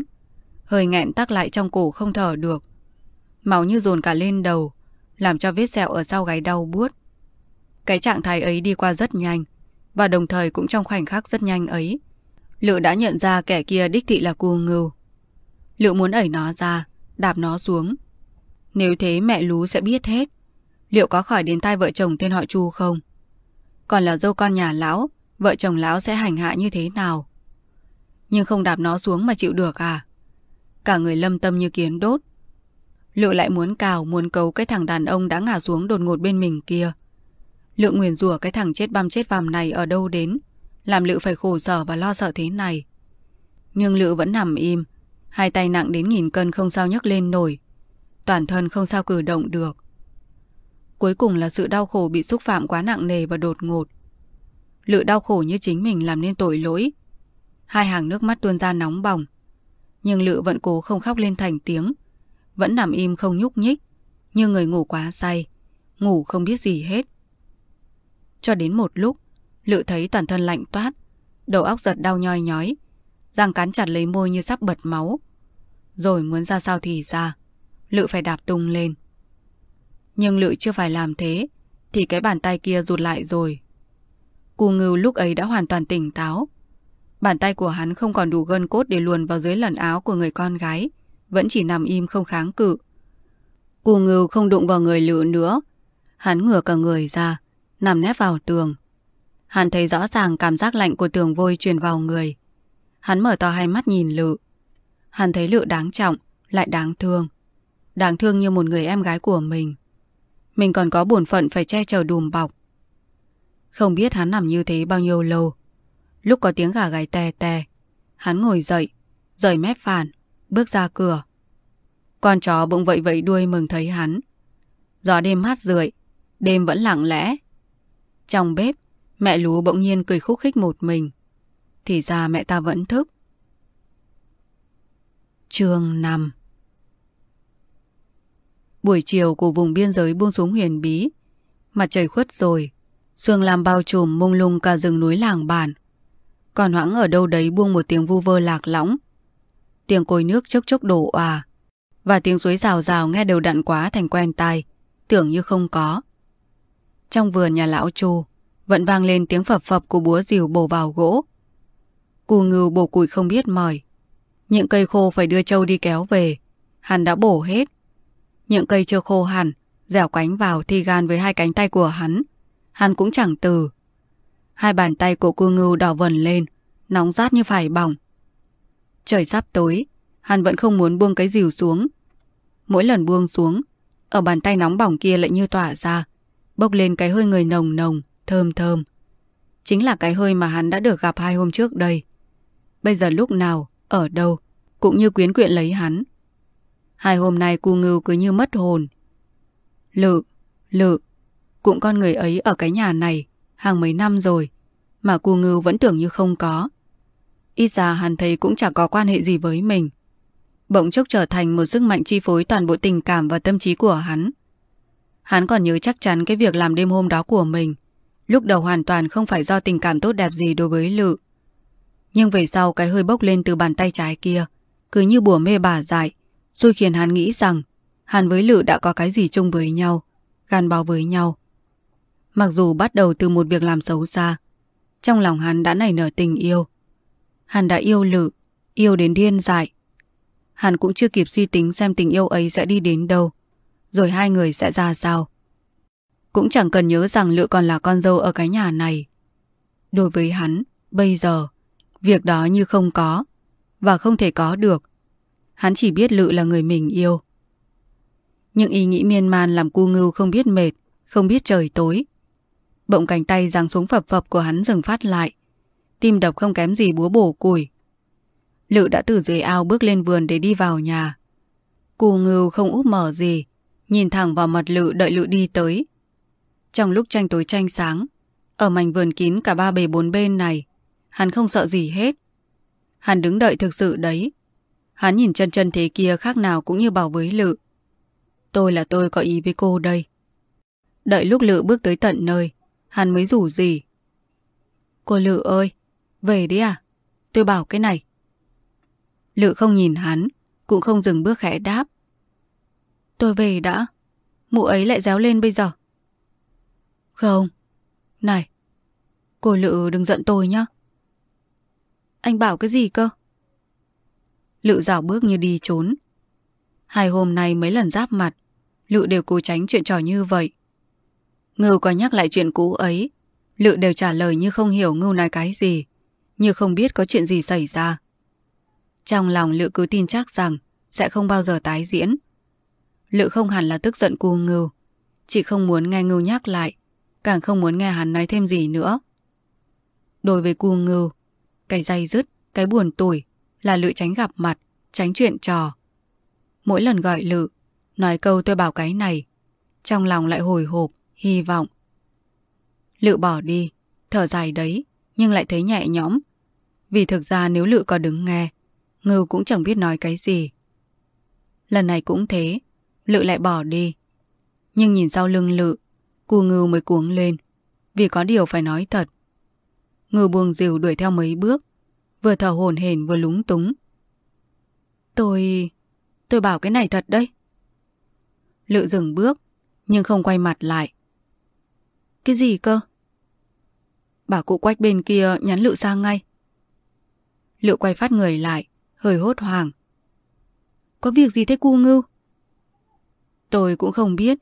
Hơi nghẹn tắc lại trong cổ không thở được. Máu như dồn cả lên đầu, làm cho vết sẹo ở sau gáy đau buốt. Cái trạng thái ấy đi qua rất nhanh, và đồng thời cũng trong khoảnh khắc rất nhanh ấy. Lự đã nhận ra kẻ kia đích thị là cu ngưu. Lự muốn ẩy nó ra, đạp nó xuống. Nếu thế mẹ lú sẽ biết hết. Liệu có khỏi đến tai vợ chồng tên họ Chu không? Còn là dâu con nhà lão, vợ chồng lão sẽ hành hạ như thế nào? Nhưng không đạp nó xuống mà chịu được à? Cả người lâm tâm như kiến đốt, Lựa lại muốn cào, muốn cấu cái thằng đàn ông đã ngả xuống đột ngột bên mình kia. Lựa nguyền rủa cái thằng chết băm chết vằm này ở đâu đến, làm Lự phải khổ sở và lo sợ thế này. Nhưng Lự vẫn nằm im, hai tay nặng đến nghìn cân không sao nhấc lên nổi, toàn thân không sao cử động được. Cuối cùng là sự đau khổ bị xúc phạm quá nặng nề và đột ngột. Lự đau khổ như chính mình làm nên tội lỗi. Hai hàng nước mắt tuôn ra nóng bỏng. Nhưng Lự vẫn cố không khóc lên thành tiếng, vẫn nằm im không nhúc nhích, như người ngủ quá say, ngủ không biết gì hết. Cho đến một lúc, Lự thấy toàn thân lạnh toát, đầu óc giật đau nhoi nhói, răng cắn chặt lấy môi như sắp bật máu. Rồi muốn ra sao thì ra, Lự phải đạp tung lên. Nhưng Lự chưa phải làm thế, thì cái bàn tay kia rụt lại rồi. Cù ngưu lúc ấy đã hoàn toàn tỉnh táo. Bàn tay của hắn không còn đủ gân cốt để luồn vào dưới lần áo của người con gái, vẫn chỉ nằm im không kháng cự. Cù ngưu không đụng vào người lự nữa. Hắn ngửa cả người ra, nằm nép vào tường. Hắn thấy rõ ràng cảm giác lạnh của tường vôi truyền vào người. Hắn mở to hai mắt nhìn lự, Hắn thấy Lự đáng trọng, lại đáng thương. Đáng thương như một người em gái của mình. Mình còn có bổn phận phải che chở đùm bọc. Không biết hắn nằm như thế bao nhiêu lâu. Lúc có tiếng gà gáy tè tè, hắn ngồi dậy, rời mép phản, bước ra cửa. Con chó bỗng vậy vậy đuôi mừng thấy hắn. Gió đêm mát rượi, đêm vẫn lặng lẽ. Trong bếp, mẹ lú bỗng nhiên cười khúc khích một mình. Thì ra mẹ ta vẫn thức. Chương 5 Buổi chiều của vùng biên giới buông xuống huyền bí. Mặt trời khuất rồi, sương làm bao trùm mông lung cả rừng núi làng bản. Còn hoãng ở đâu đấy buông một tiếng vu vơ lạc lõng. Tiếng cối nước chốc chốc đổ òa. Và tiếng suối rào rào nghe đều đặn quá thành quen tai, tưởng như không có. Trong vườn nhà lão chu, vẫn vang lên tiếng phập phập của búa rìu bổ vào gỗ. Cù ngưu bổ củi không biết mỏi. Những cây khô phải đưa trâu đi kéo về, hắn đã bổ hết. Những cây chưa khô hẳn, dẻo cánh vào thì gan với hai cánh tay của hắn. Hắn cũng chẳng từ. Hai bàn tay của cô ngưu đỏ vần lên, nóng rát như phải bỏng. Trời sắp tối, hắn vẫn không muốn buông cái dìu xuống. Mỗi lần buông xuống, ở bàn tay nóng bỏng kia lại như tỏa ra, bốc lên cái hơi người nồng nồng, thơm thơm. Chính là cái hơi mà hắn đã được gặp hai hôm trước đây. Bây giờ lúc nào, ở đâu, cũng như quyến quyện lấy hắn. Hai hôm nay cu ngưu cứ như mất hồn. Lự, lự, cũng con người ấy ở cái nhà này, hàng mấy năm rồi, mà cu ngưu vẫn tưởng như không có. Ít ra hắn thấy cũng chẳng có quan hệ gì với mình. Bỗng chốc trở thành một sức mạnh chi phối toàn bộ tình cảm và tâm trí của hắn. Hắn còn nhớ chắc chắn cái việc làm đêm hôm đó của mình. Lúc đầu hoàn toàn không phải do tình cảm tốt đẹp gì đối với Lự. Nhưng về sau cái hơi bốc lên từ bàn tay trái kia, cứ như bùa mê bà dại, xui khiến hắn nghĩ rằng hắn với Lự đã có cái gì chung với nhau, gắn bó với nhau. Mặc dù bắt đầu từ một việc làm xấu xa, trong lòng hắn đã nảy nở tình yêu. Hắn đã yêu Lự, yêu đến điên dại. Hắn cũng chưa kịp suy tính xem tình yêu ấy sẽ đi đến đâu, rồi hai người sẽ ra sao. Cũng chẳng cần nhớ rằng Lự còn là con dâu ở cái nhà này. Đối với hắn, bây giờ, việc đó như không có, và không thể có được. Hắn chỉ biết Lự là người mình yêu. Những ý nghĩ miên man làm cu ngưu không biết mệt, không biết trời tối. Bỗng cánh tay giáng xuống phập phập của hắn dừng phát lại. Tim đập không kém gì búa bổ củi. Lự đã từ dưới ao bước lên vườn để đi vào nhà. Cù ngưu không úp mở gì, nhìn thẳng vào mặt Lự đợi Lự đi tới. Trong lúc tranh tối tranh sáng, ở mảnh vườn kín cả ba bề bốn bên này, hắn không sợ gì hết. Hắn đứng đợi thực sự đấy. Hắn nhìn chân chân thế kia khác nào cũng như bảo với Lự. Tôi là tôi có ý với cô đây. Đợi lúc Lự bước tới tận nơi, hắn mới rủ gì. Cô Lự ơi, về đi à? Tôi bảo cái này. Lự không nhìn hắn, cũng không dừng bước khẽ đáp. Tôi về đã. Mụ ấy lại réo lên bây giờ. Không. Này. Cô Lự đừng giận tôi nhá. Anh bảo cái gì cơ? Lự dạo bước như đi trốn. Hai hôm nay mấy lần giáp mặt, Lự đều cố tránh chuyện trò như vậy. Ngưu có nhắc lại chuyện cũ ấy, Lự đều trả lời như không hiểu Ngưu nói cái gì, như không biết có chuyện gì xảy ra. Trong lòng Lự cứ tin chắc rằng sẽ không bao giờ tái diễn. Lự không hẳn là tức giận cu Ngưu, chỉ không muốn nghe Ngưu nhắc lại, càng không muốn nghe hắn nói thêm gì nữa. Đối với cu Ngưu, cái dây dứt, cái buồn tủi là Lự tránh gặp mặt, tránh chuyện trò. Mỗi lần gọi Lự, nói câu tôi bảo cái này, trong lòng lại hồi hộp, hy vọng. Lự bỏ đi, thở dài đấy, nhưng lại thấy nhẹ nhõm. Vì thực ra nếu Lự có đứng nghe, Ngưu cũng chẳng biết nói cái gì. Lần này cũng thế, Lự lại bỏ đi. Nhưng nhìn sau lưng Lự, cu Ngưu mới cuống lên, vì có điều phải nói thật. Ngưu buông rìu đuổi theo mấy bước, vừa thở hổn hển vừa lúng túng. Tôi... tôi bảo cái này thật đấy. Lự dừng bước, nhưng không quay mặt lại. Cái gì cơ? Bà cụ quách bên kia nhắn Lự sang ngay. Lự quay phát người lại, hơi hốt hoảng. Có việc gì thế cu ngưu? Tôi cũng không biết.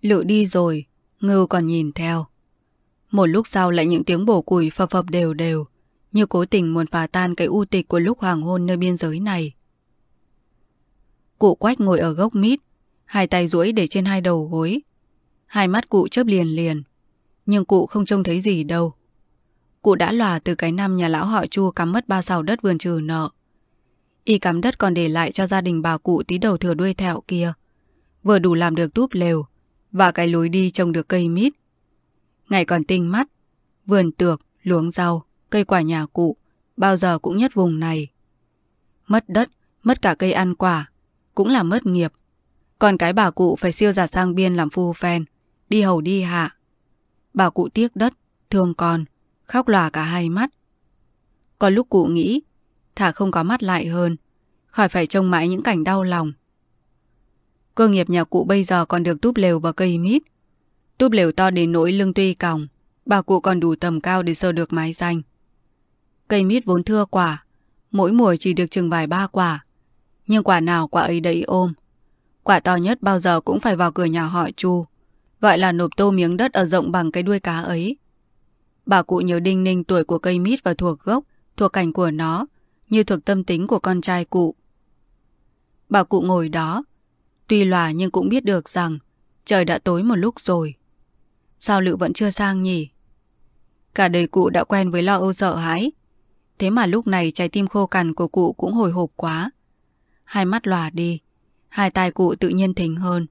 Lự đi rồi, ngưu còn nhìn theo. Một lúc sau lại những tiếng bổ củi phập phập đều đều, như cố tình muốn phá tan cái u tịch của lúc hoàng hôn nơi biên giới này. Cụ quách ngồi ở gốc mít, hai tay duỗi để trên hai đầu gối. Hai mắt cụ chớp liền liền, nhưng cụ không trông thấy gì đâu. Cụ đã lòa từ cái năm nhà lão họ Chu cắm mất ba sào đất vườn trừ nợ. Y cắm đất còn để lại cho gia đình bà cụ tí đầu thừa đuôi thẹo kia. Vừa đủ làm được túp lều, và cái lối đi trồng được cây mít. Ngày còn tinh mắt, vườn tược, luống rau, cây quả nhà cụ, bao giờ cũng nhất vùng này. Mất đất, mất cả cây ăn quả, cũng là mất nghiệp. Còn cái bà cụ phải siêu giả sang biên làm phu phen, đi hầu đi hạ. Bà cụ tiếc đất, thương con, khóc lòa cả hai mắt. Có lúc cụ nghĩ, thả không có mắt lại hơn, khỏi phải trông mãi những cảnh đau lòng. Cơ nghiệp nhà cụ bây giờ còn được túp lều và cây mít. Túp lều to đến nỗi lưng tuy còng, bà cụ còn đủ tầm cao để sờ được mái danh. Cây mít vốn thưa quả, mỗi mùa chỉ được chừng vài ba quả. Nhưng quả nào quả ấy đầy ôm. Quả to nhất bao giờ cũng phải vào cửa nhà họ Chu, gọi là nộp tô miếng đất ở rộng bằng cái đuôi cá ấy. Bà cụ nhớ đinh ninh tuổi của cây mít và thuộc gốc, thuộc cảnh của nó, như thuộc tâm tính của con trai cụ. Bà cụ ngồi đó, tuy lòa nhưng cũng biết được rằng trời đã tối một lúc rồi. Sao Lự vẫn chưa sang nhỉ? Cả đời cụ đã quen với lo âu sợ hãi. Thế mà lúc này trái tim khô cằn của cụ cũng hồi hộp quá. Hai mắt lòa đi, hai tai cụ tự nhiên thính hơn.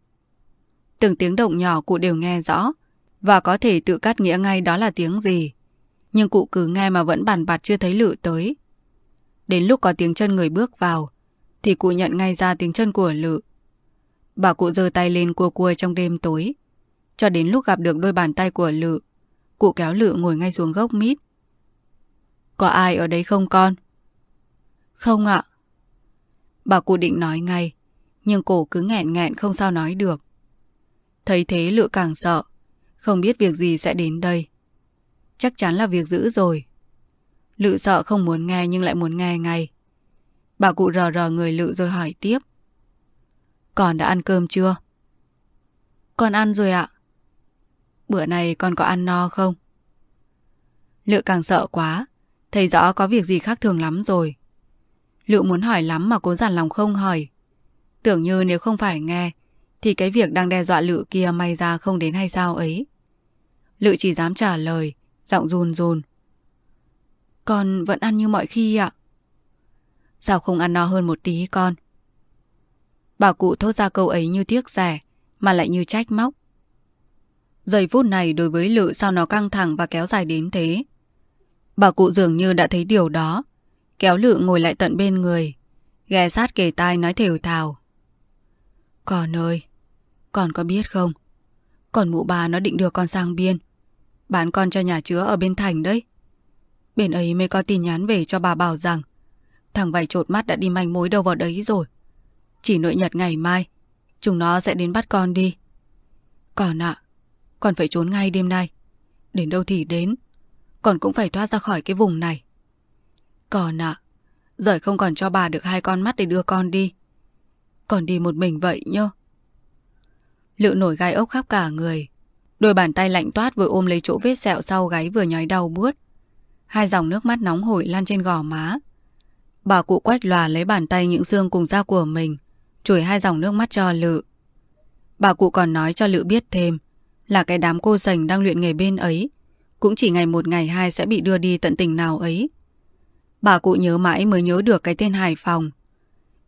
Từng tiếng động nhỏ cụ đều nghe rõ và có thể tự cắt nghĩa ngay đó là tiếng gì. Nhưng cụ cứ nghe mà vẫn bàn bạt chưa thấy Lự tới. Đến lúc có tiếng chân người bước vào, thì cụ nhận ngay ra tiếng chân của Lự. Bà cụ giơ tay lên cua cua trong đêm tối. Cho đến lúc gặp được đôi bàn tay của Lự, cụ kéo Lự ngồi ngay xuống gốc mít. Có ai ở đấy không con? Không ạ. Bà cụ định nói ngay, nhưng cổ cứ nghẹn nghẹn không sao nói được. Thấy thế Lự càng sợ, không biết việc gì sẽ đến đây. Chắc chắn là việc dữ rồi. Lự sợ không muốn nghe nhưng lại muốn nghe ngay. Bà cụ rờ rờ người Lự rồi hỏi tiếp. Con đã ăn cơm chưa? Con ăn rồi ạ. Bữa này con có ăn no không? Lự càng sợ quá, thấy rõ có việc gì khác thường lắm rồi. Lự muốn hỏi lắm mà cố giản lòng không hỏi. Tưởng như nếu không phải nghe, thì cái việc đang đe dọa Lự kia may ra không đến hay sao ấy. Lự chỉ dám trả lời, giọng run run. Con vẫn ăn như mọi khi ạ. Sao không ăn no hơn một tí con? Bà cụ thốt ra câu ấy như tiếc rẻ, mà lại như trách móc. Giây phút này đối với Lự sao nó căng thẳng và kéo dài đến thế. Bà cụ dường như đã thấy điều đó, kéo Lự ngồi lại tận bên người, ghé sát kề tai nói thều thào. Con ơi, con có biết không? Còn mụ bà nó định đưa con sang biên, bán con cho nhà chứa ở bên thành đấy. Bên ấy mới có tin nhắn về cho bà bảo rằng thằng vầy trột mắt đã đi manh mối đâu vào đấy rồi. Chỉ nội nhật ngày mai, chúng nó sẽ đến bắt con đi. Còn ạ, con phải trốn ngay đêm nay. Đến đâu thì đến, con cũng phải thoát ra khỏi cái vùng này. Còn ạ, à, không còn cho bà được hai con mắt để đưa con đi. còn đi một mình vậy nhớ. Lự nổi gai ốc khắp cả người. Đôi bàn tay lạnh toát vừa ôm lấy chỗ vết sẹo sau gáy vừa nhói đau buốt. Hai dòng nước mắt nóng hổi lan trên gò má. Bà cụ quách lòa lấy bàn tay những xương cùng da của mình, chùi hai dòng nước mắt cho Lự. Bà cụ còn nói cho Lự biết thêm là cái đám cô sành đang luyện nghề bên ấy cũng chỉ ngày một ngày hai sẽ bị đưa đi tận tình nào ấy. Bà cụ nhớ mãi mới nhớ được cái tên Hải Phòng.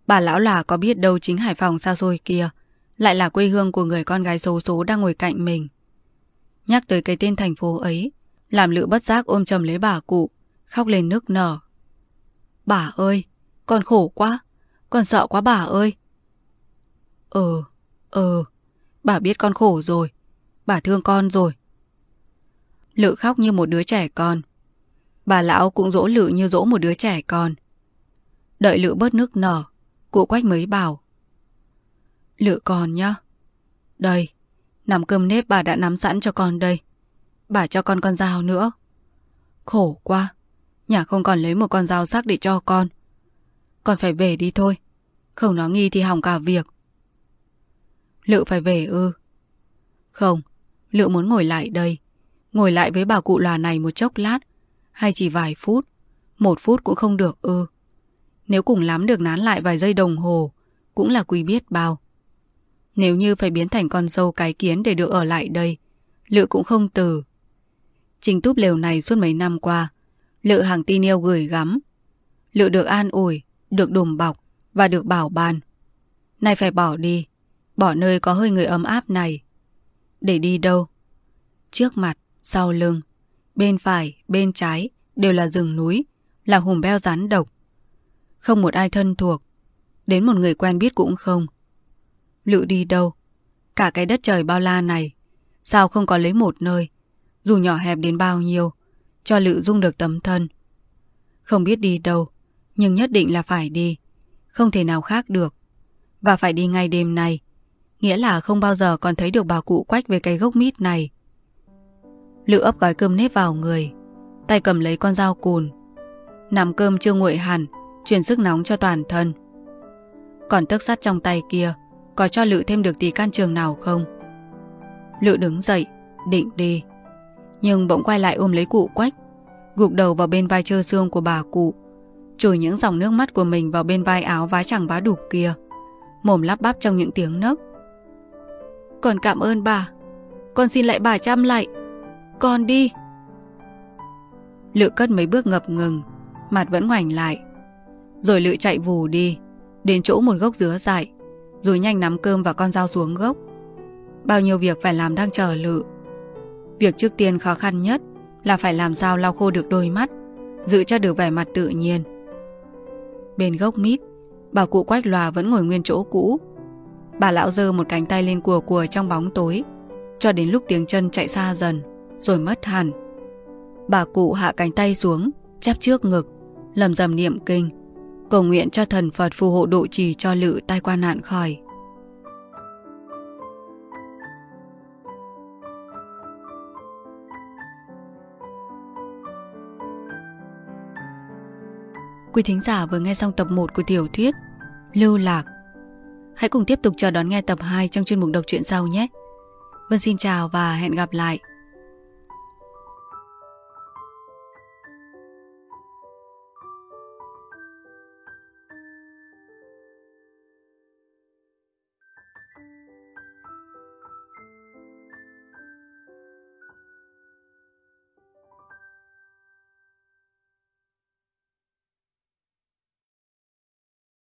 Bà lão là có biết đâu chính Hải Phòng xa xôi kia lại là quê hương của người con gái xấu số đang ngồi cạnh mình. Nhắc tới cái tên thành phố ấy, làm lự bất giác ôm chầm lấy bà cụ, khóc lên nức nở. Bà ơi, con khổ quá, con sợ quá bà ơi. Ừ, ừ, bà biết con khổ rồi, bà thương con rồi. Lự khóc như một đứa trẻ con. Bà lão cũng dỗ Lự như dỗ một đứa trẻ con. Đợi Lự bớt nước nở, cụ quách mới bảo lựa con nhá. Đây, nắm cơm nếp bà đã nắm sẵn cho con đây. Bà cho con con dao nữa. Khổ quá, nhà không còn lấy một con dao sắc để cho con. Con phải về đi thôi, không nó nghi thì hỏng cả việc. Lự phải về ư? Không, Lự muốn ngồi lại đây, ngồi lại với bà cụ lòa này một chốc lát, hay chỉ vài phút, Một phút cũng không được ư. Nếu cùng lắm được nán lại vài giây đồng hồ, cũng là quý biết bao. Nếu như phải biến thành con dâu cái kiến để được ở lại đây, Lự cũng không từ. Trình túp lều này suốt mấy năm qua, Lự hàng tin yêu gửi gắm. Lự được an ủi, được đùm bọc và được bảo ban. Nay phải bỏ đi, bỏ nơi có hơi người ấm áp này. Để đi đâu? Trước mặt, sau lưng, bên phải, bên trái đều là rừng núi, là hùm beo rắn độc. Không một ai thân thuộc, đến một người quen biết cũng không. Lự đi đâu? Cả cái đất trời bao la này, sao không có lấy một nơi, dù nhỏ hẹp đến bao nhiêu, cho Lự dung được tấm thân. Không biết đi đâu, nhưng nhất định là phải đi, không thể nào khác được. Và phải đi ngay đêm nay, nghĩa là không bao giờ còn thấy được bà cụ quách về cái gốc mít này. Lự ấp gói cơm nếp vào người, tay cầm lấy con dao cùn. Nắm cơm chưa nguội hẳn, truyền sức nóng cho toàn thân. Còn tấc sắt trong tay kia, có cho Lự thêm được tí can trường nào không? Lự đứng dậy, định đi. Nhưng bỗng quay lại ôm lấy cụ quách, gục đầu vào bên vai trơ xương của bà cụ, chùi những dòng nước mắt của mình vào bên vai áo vá chẳng vá đục kia, mồm lắp bắp trong những tiếng nấc. Con cảm ơn bà, con xin lại bà chăm lại, con đi. Lự cất mấy bước ngập ngừng, mặt vẫn ngoảnh lại. Rồi Lự chạy vù đi, đến chỗ một gốc dứa dại, rồi nhanh nắm cơm và con dao xuống gốc. Bao nhiêu việc phải làm đang chờ Lự. Việc trước tiên khó khăn nhất là phải làm sao lau khô được đôi mắt, giữ cho được vẻ mặt tự nhiên. Bên gốc mít, bà cụ quách lòa vẫn ngồi nguyên chỗ cũ. Bà lão giơ một cánh tay lên cùa cùa trong bóng tối, cho đến lúc tiếng chân chạy xa dần, rồi mất hẳn. Bà cụ hạ cánh tay xuống, chắp trước ngực, lầm rầm niệm kinh, cầu nguyện cho thần Phật phù hộ độ trì cho lự tai qua nạn khỏi. Quý thính giả vừa nghe xong tập 1 của tiểu thuyết Lưu Lạc. Hãy cùng tiếp tục chờ đón nghe tập 2 trong chuyên mục đọc truyện sau nhé. Vân xin chào và hẹn gặp lại.